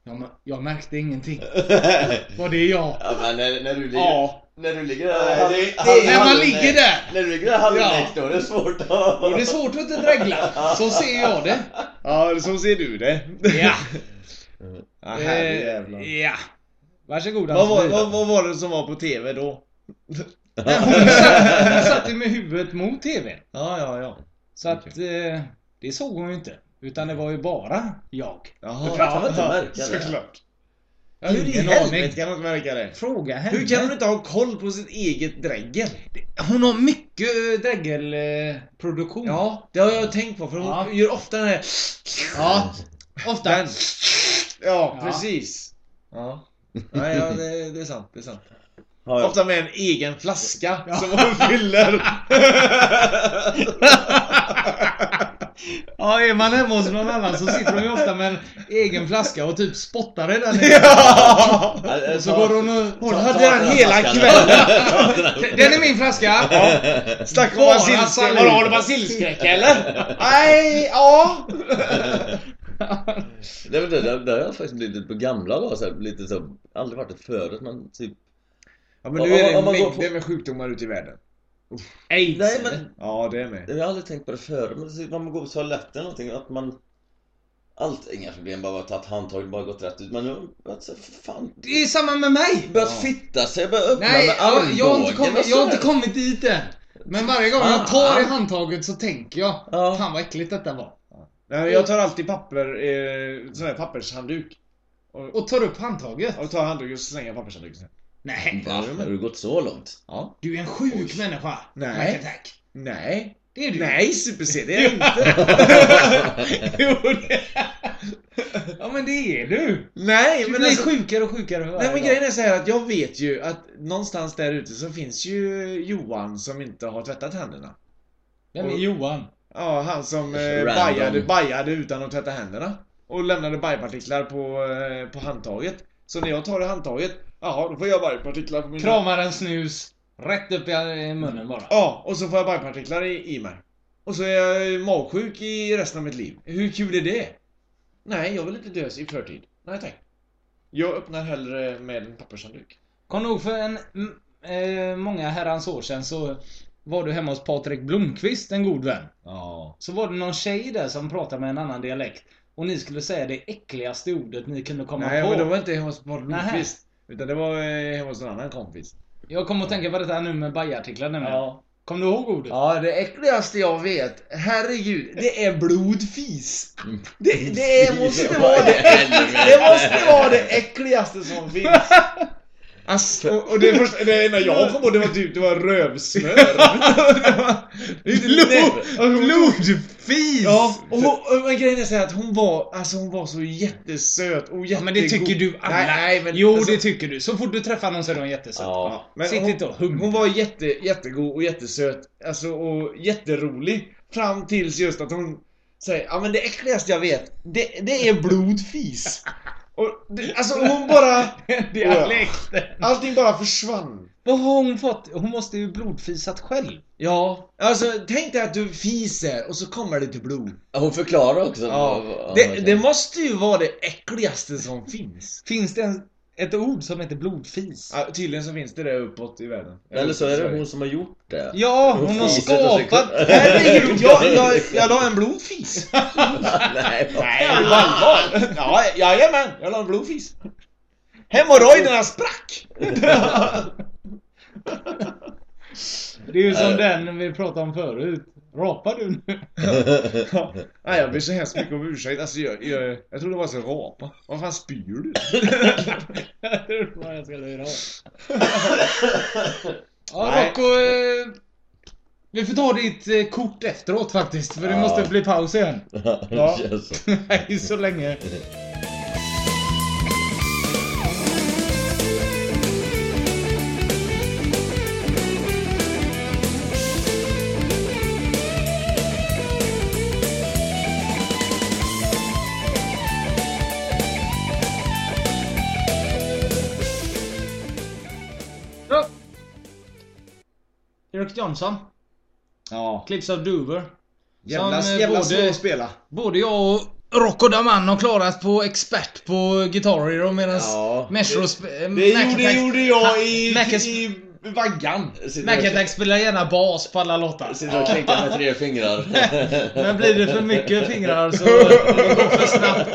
Jag, jag märkte ingenting. Var det jag? Ja, men när, när du ligger... Ja. När du ligger halv- det- det- halv- När man ligger där. När du ligger där halvnäck Ja. då är det svårt att... Och det är svårt att inte dregla. Så ser jag det. Ja, så ser du det. Ja. Ja, herrejävlar. Eh, ja. Varsågod Vad var, vad, vad var det som var på TV då? Nej, Hon satt, hon satt ju med huvudet mot TVn. Ja, ja, ja. Så att eh, det såg hon ju inte. Utan det var ju bara jag. Jaha, kan man inte märka det? Såklart. Ja, hur i Ingen helvete aning. kan inte märka det? Fråga henne. Hur kan hon inte ha koll på sitt eget dregel? Hon har mycket eh, dregelproduktion. Ja, det har jag tänkt på för hon Ja. gör ofta den här... Ja, ofta. Den. Ja, Ja. precis. Ja. Nej, ja, det, det är sant. Det är sant. Ja, ja. Ofta med en egen flaska som hon fyller. Ja, är man hemma hos någon annan så sitter de ju ofta med en egen flaska och typ spottar i den. Ja! Och så går hon och... Hon hade den hela kvällen. Den är min flaska! Snacka om Bara basilskräck. Vadå, Har du basilskräck eller? Nej, ja. Det, det har jag faktiskt blivit på gamla dagar så här, lite så, aldrig varit det förut men typ Ja men nu är det går mängder på- med sjukdomar ute i världen. Aids! Nej men Ja, det är med. Jag har aldrig tänkt på det förut men typ när man går på toaletten eller någonting att man Allt, inga problem, bara tagit handtaget, bara gått rätt ut Men nu, alltså, fan Det är samma med mig! Börjat fitta sig, börjat öppna Nej, med jag, jag, har inte armbågen kommit, och jag har inte kommit dit än. Men varje gång jag tar i Ah. handtaget så tänker jag, fan vad äckligt detta var. Nej, jag tar alltid papper, eh, sån här pappershandduk. Och tar upp handtaget? Och tar handduken och slänger pappershandduken. Nej. Va? Har du gått så långt? Ja. Du är en sjuk människa. Nej. Attack. Nej. Det är du. Nej, Super-C, det är jag inte. jo, det Ja men det är du. Nej, Du men blir alltså- sjukare och sjukare för Nej men dag. grejen är så här att jag vet ju att någonstans där ute så finns ju Johan som inte har tvättat händerna. Vem är Och- Johan? Ja, han som eh, bajade, bajade utan att tvätta händerna. Och lämnade bajpartiklar på, eh, på handtaget. Så när jag tar i handtaget, jaha, då får jag bajpartiklar på min Kramar en snus, rätt upp i munnen bara. Ja, och så får jag bajpartiklar i, i mig. Och så är jag magsjuk i resten av mitt liv. Hur kul är det? Nej, jag vill inte dö i förtid. Nej tack. Jag öppnar hellre med en pappershandduk. Kom nog för en, eh, många herrans år sedan så var du hemma hos Patrik Blomqvist, en god vän. Ja. Så var det någon tjej där som pratade med en annan dialekt. Och ni skulle säga det äckligaste ordet ni kunde komma Nej, på. men det var inte hemma hos Patrik. Blomqvist. Utan det var eh, hemma hos en annan kompis. Jag kommer att tänka på detta nu med bajartiklar nämligen. Ja. Kommer du ihåg ordet? Ja, det äckligaste jag vet, herregud, det är blodfis. Det, det måste vara det, det måste vara det äckligaste som finns. Alltså, och, och det, första, det enda jag kom på det var typ, det var rövsmör. Det var- inte- Blodfis! Ja, och, hon, och grejen är så här att hon var, alltså hon var så jättesöt och jättegod. Ja, men det tycker du alla. Nej, men jo, alltså- det tycker du. Så fort du träffar någon så är de jättesöta. Ja. Men Sitt hon, inte och hum. hon var jätte, jättegod och jättesöt. Alltså och jätterolig. Fram tills just att hon säger ja men det äckligaste jag vet, det, det är blodfis. Och det, alltså hon bara... Dialekten. Allting bara försvann. Vad har hon fått? Hon måste ju blodfisat själv. Ja, alltså tänk dig att du fiser och så kommer det till blod. Hon förklarar också Ja, det, det måste ju vara det äckligaste som finns. Finns det en, ett ord som heter blodfis? Ja, tydligen så finns det det uppåt i världen. Eller så är det hon som har gjort det Ja, hon har och så- skapat- Herregud, jag, jag, jag la en blodfis. Nej, vad Nej, allvar. Ja, jajamän, jag la en blodfis. Hemorrojderna sprack! Det är ju som den vi pratade om förut. Rapar du nu? Nej, jag ber så hemskt mycket om ursäkt. Alltså, jag, jag, jag trodde det var så rapa. Vad fan spyr du? Jag trodde bara jag skulle göra. Ja, Nej. Rocco. Eh, vi får ta ditt eh, kort efteråt faktiskt. För det Ja. måste bli paus igen. Ja. Nej, så länge. Erik Johnson. Ja. Clips of Dover. Jävla, Som, eh, jävla både- spela. Både jag och Rocco Daman har klarat på expert på Guitar Hero medan Ja. Metro... Det, sp- det Mac gjorde, Attack- gjorde jag i, Mac i vaggan. Mac Attack spelar gärna bas på alla låtar. Sitter och klickar med tre fingrar. Men blir det för mycket fingrar så det går för snabbt.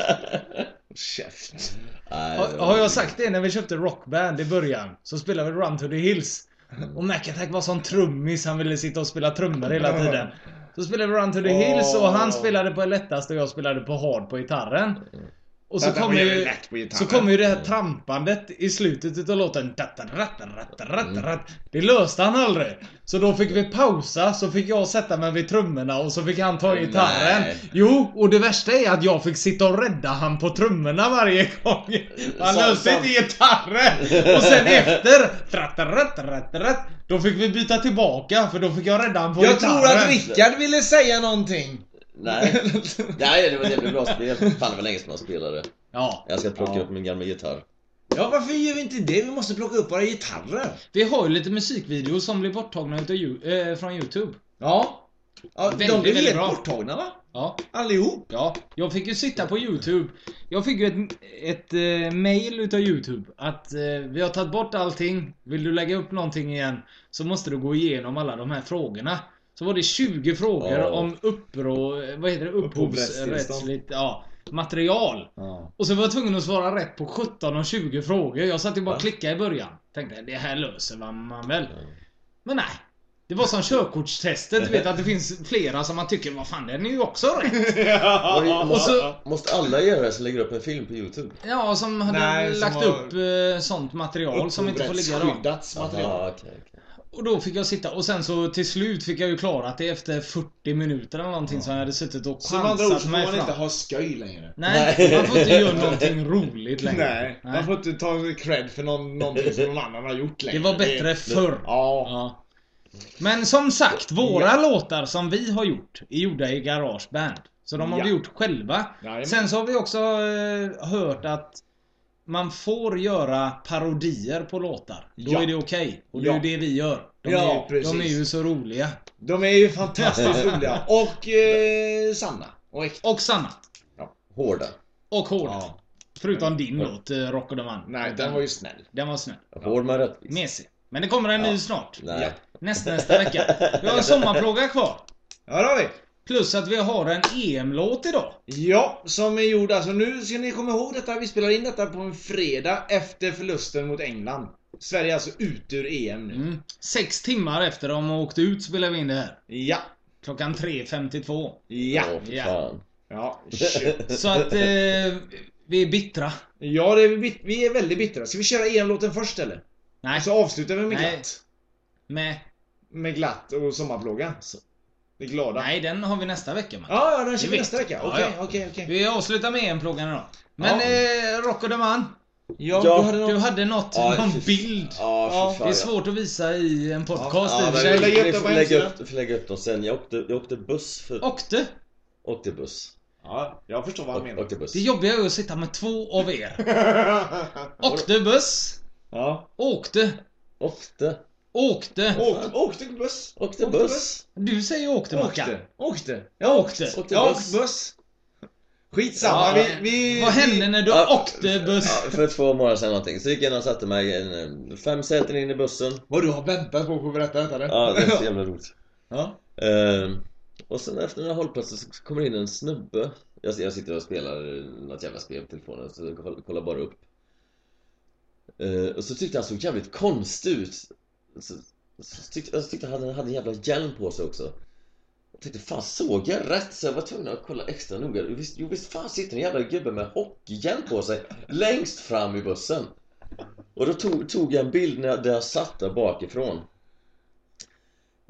Käft. Har, har jag sagt det när vi köpte Rockband i början? Så spelade vi Run to the Hills. Och Mac Attack var sån trummis, han ville sitta och spela trummor hela tiden. Så spelade vi Run to the Hills och han spelade på lättast och jag spelade på hard på gitarren. Och så kommer ju, så kommer ju det här trampandet i slutet utav låten. Det löste han aldrig. Så då fick vi pausa, så fick jag sätta mig vid trummorna och så fick han ta gitarren. Nej. Jo, och det värsta är att jag fick sitta och rädda han på trummorna varje gång. Han löste inte gitarren. Och sen efter, då fick vi byta tillbaka för då fick jag rädda han på Jag gitarren. tror att Rickard ville säga någonting. Nej. Nej, det var ett jävligt bra spel. Fan, det var länge sedan man spelade. Ja. Jag ska plocka Ja. upp min gamla gitarr. Ja, varför gör vi inte det? Vi måste plocka upp våra gitarrer. Vi har ju lite musikvideos som blir borttagna utav, eh, från Youtube. Ja. Ja, de Väldigt, blev väldigt helt borttagna va? Ja. Allihop. Ja. Jag fick ju sitta på Youtube. Jag fick ju ett, ett eh, mail utav Youtube att eh, vi har tagit bort allting. Vill du lägga upp någonting igen så måste du gå igenom alla de här frågorna. Så var det 20 frågor Ja. om upprå... Vad heter det? Upphovsrättsligt... Ja. Material. Ja. Och så var jag tvungen att svara rätt på 17 och 20 frågor. Jag satt ju bara och klickade i början. Tänkte det här löser man, väl. Men nej. Det var som körkortstestet, du vet att det finns flera som man tycker, vad fan den är ju också rätt. Och och så, Måste alla göra det som lägger upp en film på Youtube? ja, som hade Nej, som lagt har upp eh, sånt material som inte får ligga. Upphovsrättsskyddats material. Aha, okej, okej. Och då fick jag sitta och sen så till slut fick jag ju klarat det efter 40 minuter eller någonting som jag hade suttit och Så med andra ord så chansat får mig man fram. inte ha skoj längre. Nej, Nej. man får inte göra någonting roligt längre. Nej, man får inte ta cred för någon, någonting som någon annan har gjort längre. Det var bättre förr. Ja. Ja. Men som sagt, våra låtar som vi har gjort är gjorda i Garageband. Så de har Ja. vi gjort själva. Sen så har vi också eh, hört att man får göra parodier på låtar. Då Ja. är det okej. Och det Ja. är det vi gör. De, Ja, är, de precis. är ju så roliga. De är ju fantastiskt roliga. Och eh, sanna. Och äkta. Och sanna. Hårda. Och hårda. Ja. Förutom din låt, eh, Rock och the Man. Nej, den var ju snäll. Den var snäll. Hård men rättvis. Mesig. Men det kommer en ny snart. Nej. Näst, nästa vecka. Vi har en sommarplåga kvar. Ja, det har vi. Plus att vi har en EM-låt idag. Ja, som är gjord alltså nu ska ni komma ihåg detta. Vi spelar in detta på en fredag efter förlusten mot England. Sverige är alltså ute ur EM nu. Mm. Sex timmar efter de åkte ut spelar vi in det här. Ja. Klockan 3.52. Ja. Åh, för Ja. fan. Ja. Så att eh, vi är bittra. Ja, det är, vi, vi är väldigt bittra. Ska vi köra EM-låten först eller? Nej. Och så avslutar vi med Nej. glatt. Med... Med glatt och sommarplåga. Det glada. Nej, den har vi nästa vecka man. Ja, ja, den kör vi nästa vecka. Okej, ja. okej, okej. Vi avslutar med EM-plågan idag. Men Ja. eh, Rock och the Man. Ja, Ja. du hade något... Du hade något, Ja, någon bild. Ja, för Ja, fan. Det är svårt att visa i en podcast Ja, i och för sig. vi får lägga upp, får lägga upp dem sen. Jag åkte, jag åkte buss för... Åkte. Åkte buss. Ja, jag förstår vad han menar. åkte buss. Det jobbiga är ju att sitta med två av er. Åkte buss. Ja. Åkte. Åkte. Åkte. Åkte, åkte buss. Åkte buss. Du säger åkte Mackan. Åkte. Åkte. Jag åkte. Åkte Jag buss. åkte buss. Skitsamma, Ja, vi, vi... Vad hände när du Ja, åkte buss? Ja, för två månader sedan någonting. Så gick jag in och satte mig en, eh, fem säten in i bussen. Vad du har väntat på att få berätta detta eller? Ja, det är så jävla roligt. Ja. Ehm, och sen efter några hållplatser så kommer det in en snubbe. Jag, jag sitter och spelar något jävla spel på telefonen, så jag koll- kollar bara upp. Ehm, och så tyckte han såg jävligt konstig ut. Så, så tyckte, jag tyckte han hade, hade en jävla hjälm på sig också. Jag tänkte, fan såg jag rätt? Så jag var tvungen att kolla extra noga. Visst, jo, visst fan sitter en jävla gubbe med hockeyhjälm på sig längst fram i bussen. Och då tog, tog jag en bild när jag, där jag satt där bakifrån.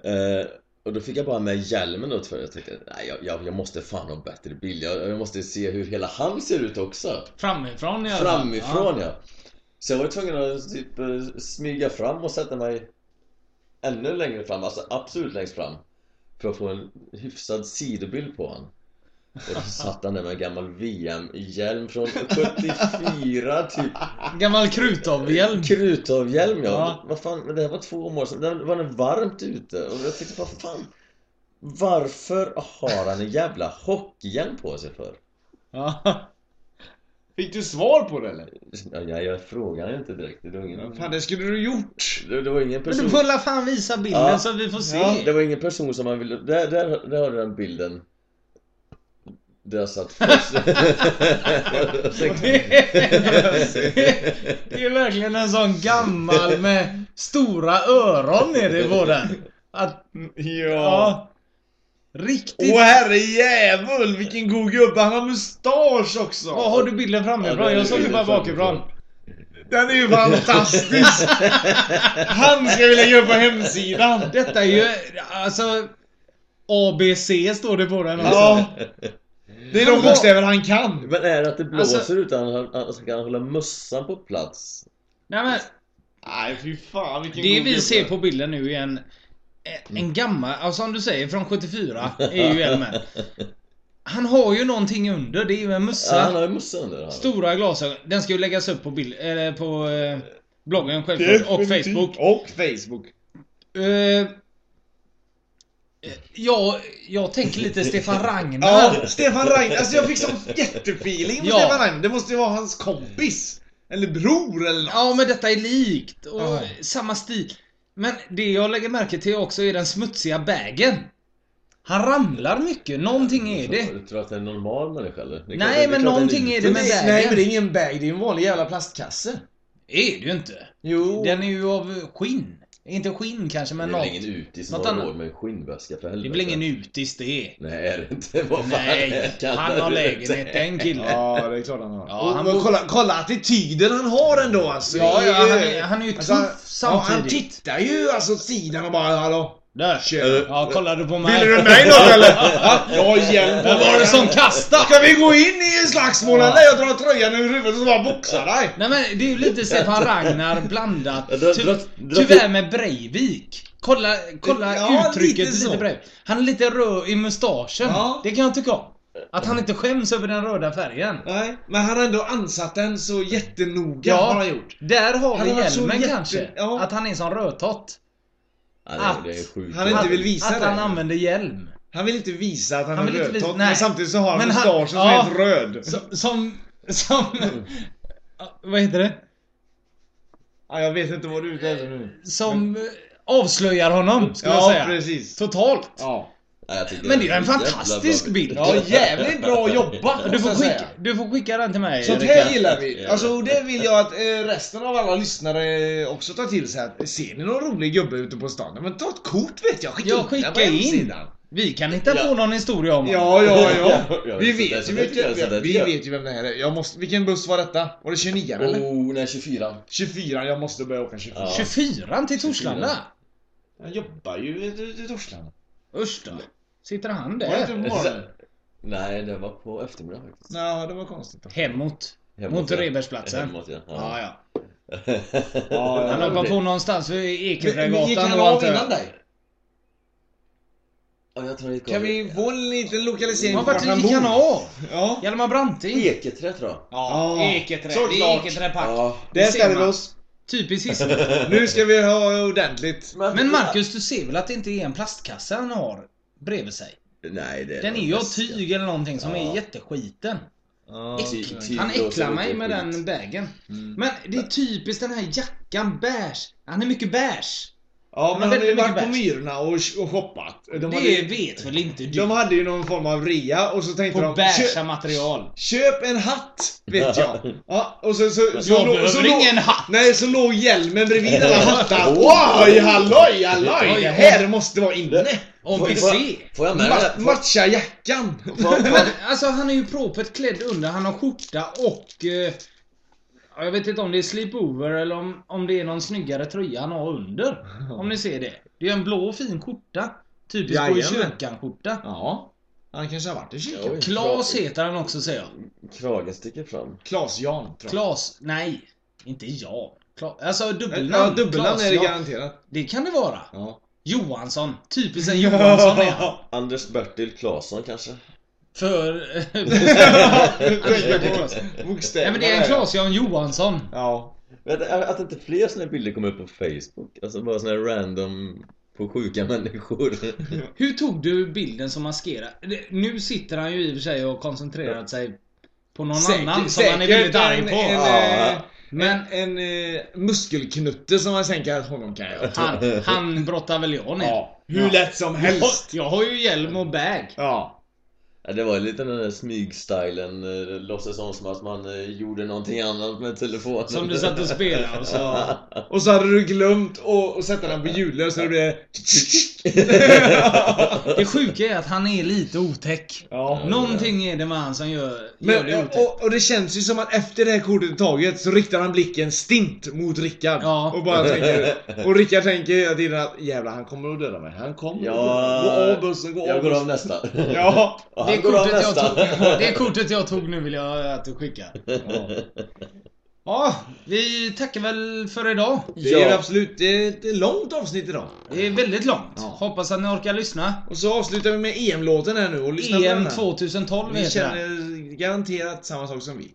Eh, och då fick jag bara med hjälmen då för jag tänkte, nej jag, jag, jag måste fan ha bättre bild. Jag, jag måste se hur hela han ser ut också. Framifrån fall. Framifrån ja. Så jag var tvungen att typ eh, smyga fram och sätta mig ännu längre fram, alltså absolut längst fram. För att få en hyfsad sidobild på honom. Och då satt han där med en gammal VM-hjälm från 74 typ. Gammal krutavhjälm. Krutavhjälm ja. Ja. Vad fan, det här var två år sedan. Det var varmt ute och jag tänkte vad fan. Varför har han en jävla hockeyhjälm på sig för? Ja. Fick du svar på det eller? Ja, jag, jag frågade inte direkt. Det var ingen, Fan, det skulle du gjort. det, det var ingen Men person. du får la fan visa bilden Ja. så vi får se. Ja, det var ingen person som man ville... Där, där, där har du den bilden. Där jag satt först. det är verkligen en sån gammal med stora öron nere på den. Att, Ja. ja. Riktigt. Åh herre jävul, vilken god gubbe. Han har mustasch också. Vad har du bilden framifrån? Ja, Jag såg ju bara bakifrån. Den är ju fantastisk. Han ska vi lägga upp på hemsidan. Detta är ju, alltså... ABC står det på den också. Ja. Det är de bokstäver han kan. Men är det att det blåser Alltså- utan att han ska han hålla mössan på plats? Nej men, Nej fy fan vilken det god vi gubbe. ser på bilden nu är en... En gammal, alltså som du säger från 74 är ju hjälmen. Han har ju någonting under, det är ju en mössa. Ja, han har ju mössa under. han. Stora glasögon. Den ska ju läggas upp på bild, eller på eh, bloggen självklart. Och. Facebook. Och Facebook. Eh, ja, jag tänker lite Stefan Ragnar. Ja, Stefan Ragnar. Alltså jag fick sån jättefeeling med Ja. Stefan Ragnar. Det måste ju vara hans kompis. Eller bror eller nåt. Ja, men detta är likt. Och Ja. samma stil. Men det jag lägger märke till också är den smutsiga bagen. Han ramlar mycket, någonting är det. Du tror att det är en normal människa eller? Det Nej, men någonting är det med Nej, bagen. men det är ingen bag. Det är en vanlig jävla plastkasse. Är det ju inte. Jo. Den är ju av skinn. Inte skinn kanske, men Det är något. väl ingen utis som något har råd med en skinnväska för Det helvete. är väl ingen utis det. Nej, är det inte? Vad fan Nej, han har det? lägenhet, den killen. Ja, det är klart han har. Ja, och, han men bor- kolla, kolla attityden han har ändå alltså. Ja, ja, han är- han är ju alltså, tuff Ja, han samtidigt. tittar ju alltså åt sidan och bara hallå. Där. Tjena. Ja, kollar du på mig? Vill du mig något eller? Ja, jag har hjälm på Vem var det som kastade? Ska vi gå in i slagsmål eller? Jag drar tröjan ur huvudet och bara boxar dig. Nej men det är ju lite Stefan Ragnar blandat. Ja, Ty tyvärr med Breivik. Kolla, kolla Ja, uttrycket lite lite. Breivik. Han är lite röd i mustaschen. Ja. Det kan jag tycka om. Att han inte skäms över den röda färgen. Nej, men han har ändå ansatt den så jättenoga har han gjort. Där har Han vi hjälmen jätte- kanske. ja. Att han är som rödtott. Ja, det, är- Att- det är sjukt. Han inte Att- vill visa Att det. han använder hjälm. Han vill inte visa att han, Han är rödtott, nej. men samtidigt så har han mustaschen som ja. är helt röd. Som... som, som vad heter det? Ja, jag vet inte vad du är ute efter nu. Som avslöjar honom, skulle Ja, jag säga. precis. Totalt. Ja. Ja, jag Men det är en fantastisk bild. Ja, jävligt bra jobbat Du får, jag skicka, du får skicka den till mig. Sånt här gillar vi. Alltså det vill jag att eh, resten av alla lyssnare också tar till sig. Att, ser ni någon rolig gubbe ute på stan? Men ta ett kort vet jag. Skicka Ja, den skicka in. hemsidan. Vi kan hitta på någon historia om Ja, ja, ja. Ja, Vi vet ju jag, där vi jag. vet ju vem det här är. Jag måste, vilken buss var detta? Var det 29 eller? Oh, nej 24. 24, jag måste börja åka 24. Ja. 24 till Torslanda? Jag jobbar ju i Torslanda. Usch då. Sitter han Var det inte där? på morgonen? Nej, det var på eftermiddagen faktiskt. Ja, det var konstigt. Då. Hemåt. Hemåt, Mot ja. Rebergsplatsen. Hemåt, ja. Ja, Ja. ja. ja. Han hoppade på någonstans vid men gick han av innan dig? Ja, jag tror det gick Kan av. vi få en liten lokalisering Ja, på vart gick han av? Ja. Hjalmar Branting? Eketrä tror jag. Ja, Eketrä. Det är Eketräpack. Ja. Det Där ställer vi man. oss. Typiskt. Nu ska vi ha ordentligt. Men Marcus, du ser väl att det inte är en plastkasse han har bredvid sig? Nej, det är Den är ju av tyg eller någonting som Ja. är jätteskiten. Äck- tyg Han äcklar mig med den bagen. Mm. Men det är typiskt den här jackan, beige. Han är mycket beige. Ja, men har han har ju varit på Myrorna och, och shoppat. De det hade, ju- vet väl inte du? de hade ju någon form av rea och så tänkte på de beigea "Köp- material. Köp en hatt, vet jag. Ja, och så, så, så, Jag låg- så, låg- ingen hatt. Nej, så låg hjälmen bredvid alla hattar. Oj, halloj, halloj! Det här måste vara inne. Om vi ser. Får jag med Ma- det? Får- matcha jackan. Men alltså han är ju propert klädd under. Han har skjorta och... Eh, jag vet inte om det är sleepover eller om, om det är någon snyggare tröja han har under. Om ni ser det. Det är en blå fin skjorta. Typiskt gå i kyrkan-skjorta. Ja. Han kanske har varit i kyrkan. Klas heter han också säger jag. Kragen sticker fram. Klas-Jan, tror jag. Klas, nej. Inte jag. Kla, alltså dubbelnamn. Ja, dubbelnamn är det Klas, garanterat. Det kan det vara. Ja. Johansson. Typiskt en Johansson är han. Anders Bertil Claesson kanske? För... Nej men det är en Klas-Jan Johansson. Ja. Du, Att inte fler såna här bilder kommer upp på Facebook. Alltså bara såna här random på sjuka människor. Hur tog du bilden som maskerad? Nu sitter han ju i och för sig och koncentrerat sig på någon Säkert- annan som han är väldigt arg på. En, Ja. eh, Men en, en eh, muskelknutte som man sen kallar honom kan jag. han, han brottar väl jag ner. Ja, hur lätt som Jag, helst. jag har ju hjälm och bag. Ja. Ja, det var lite den där smygstylen, eh, låtsas som som att man eh, gjorde någonting annat med telefonen. Som du satt och spelade och så. Och så hade du glömt att sätta den på ljudlös så det blev... Det sjuka är att han är lite otäck. Ja. Någonting är det med han som gör, gör Men, det otäckt. och, och det känns ju som att efter det här kortet är taget så riktar han blicken stint mot Rickard. Ja. Och bara tänker... Och Rickard tänker hela tiden att jävlar han kommer att döda mig. Han kommer Ja, att döda mig. Gå av bussen, gå av Jag går av bussen. nästa. Ja. Det, kortet jag tog, det kortet jag tog nu vill jag att du skickar. Ja, vi tackar väl för idag. Det är absolut, det är ett långt avsnitt idag. Det är väldigt långt. Hoppas att ni orkar lyssna. Och så avslutar vi med EM-låten här nu och lyssna på EM den här. 2012 Ni känner garanterat samma sak som vi.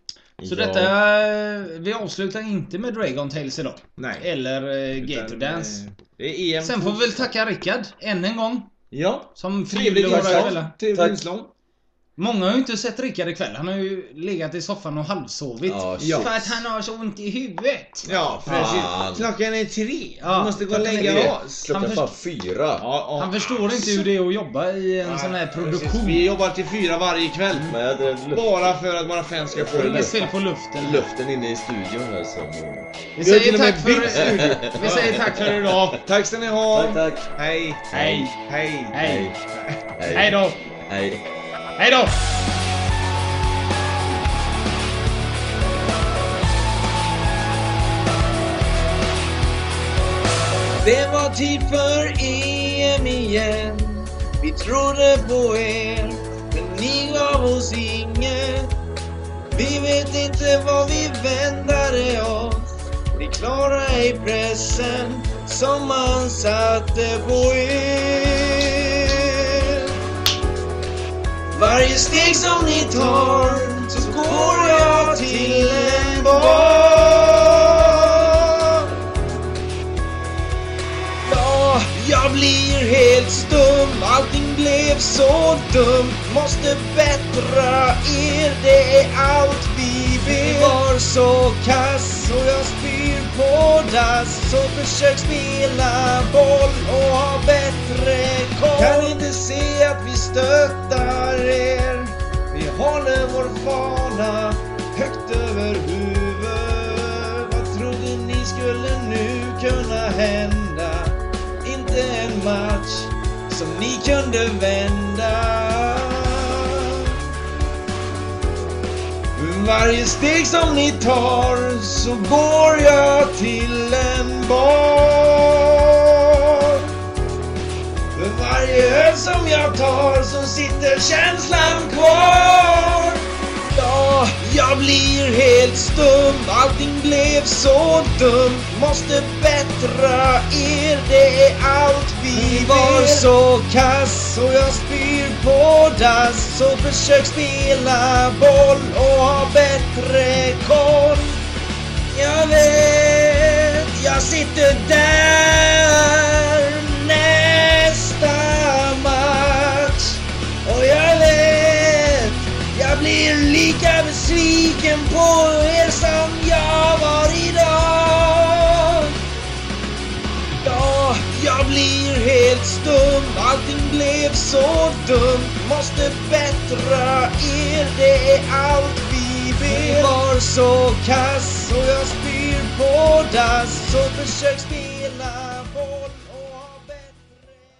Så detta, eh, vi avslutar inte med Dragon Tales idag. Nej. Eller uh, Gator Utan, Dance. eh, Det är EM Sen får vi väl tacka Rickard än en gång. Ja. Som Trevligt inslag. Trevligt inslag. Många har ju inte sett Rickard ikväll. Han har ju legat i soffan och halvsovit. Ja, shit. för att han har så ont i huvudet. Ja, Fan. precis. Klockan är tre. Ja, vi måste gå och klockan är lägga oss. Klockan Han är fan fyra. Ja, ja. Han förstår inte hur det är att jobba i en sån här produktion. Vi jobbar till fyra varje kväll. Med luft, Bara för att våra fans ska få Det är det fel på luften. luften inne i studion här som... Vi Vi har till säger och med tack bytt för, vi säger tack för idag. Tack ska ni ha. Tack, tack. Hej. Hej. Hej. Hej. Hej. Hej då. Hej. Hej då. Det var tid för EM igen. Vi trodde på er, men ni gav oss inget. Vi vet inte vad vi väntade oss. Ni klarade ej pressen som man satte på er. Varje steg som ni tar så går jag till en bar. Ja, jag blir helt stum. Allting blev så dumt. Måste bättra er, det är allt vi. Vi var så kass och jag spyr på dass. Så försök spela boll och ha bättre koll. Kan inte se att vi stöttar er. Vi håller vår fana högt över huvudet. Vad trodde ni skulle nu kunna hända? Inte en match som ni kunde vända. Varje steg som ni tar så går jag till en bar. För varje öl som jag tar så sitter känslan kvar. Ja, jag blir helt stum. Allting blev så dumt. Måste bättra er, det är allt vi var så kass och jag spyr på dass. Så försök spela boll och ha bättre koll. Jag vet, jag sitter där nästa match. Och jag vet, jag blir lika besviken på er som stum. Allting blev så dumt. Måste bättra er, det är allt vi vill. Vi var så kass och jag spyr på dass. Så försök spela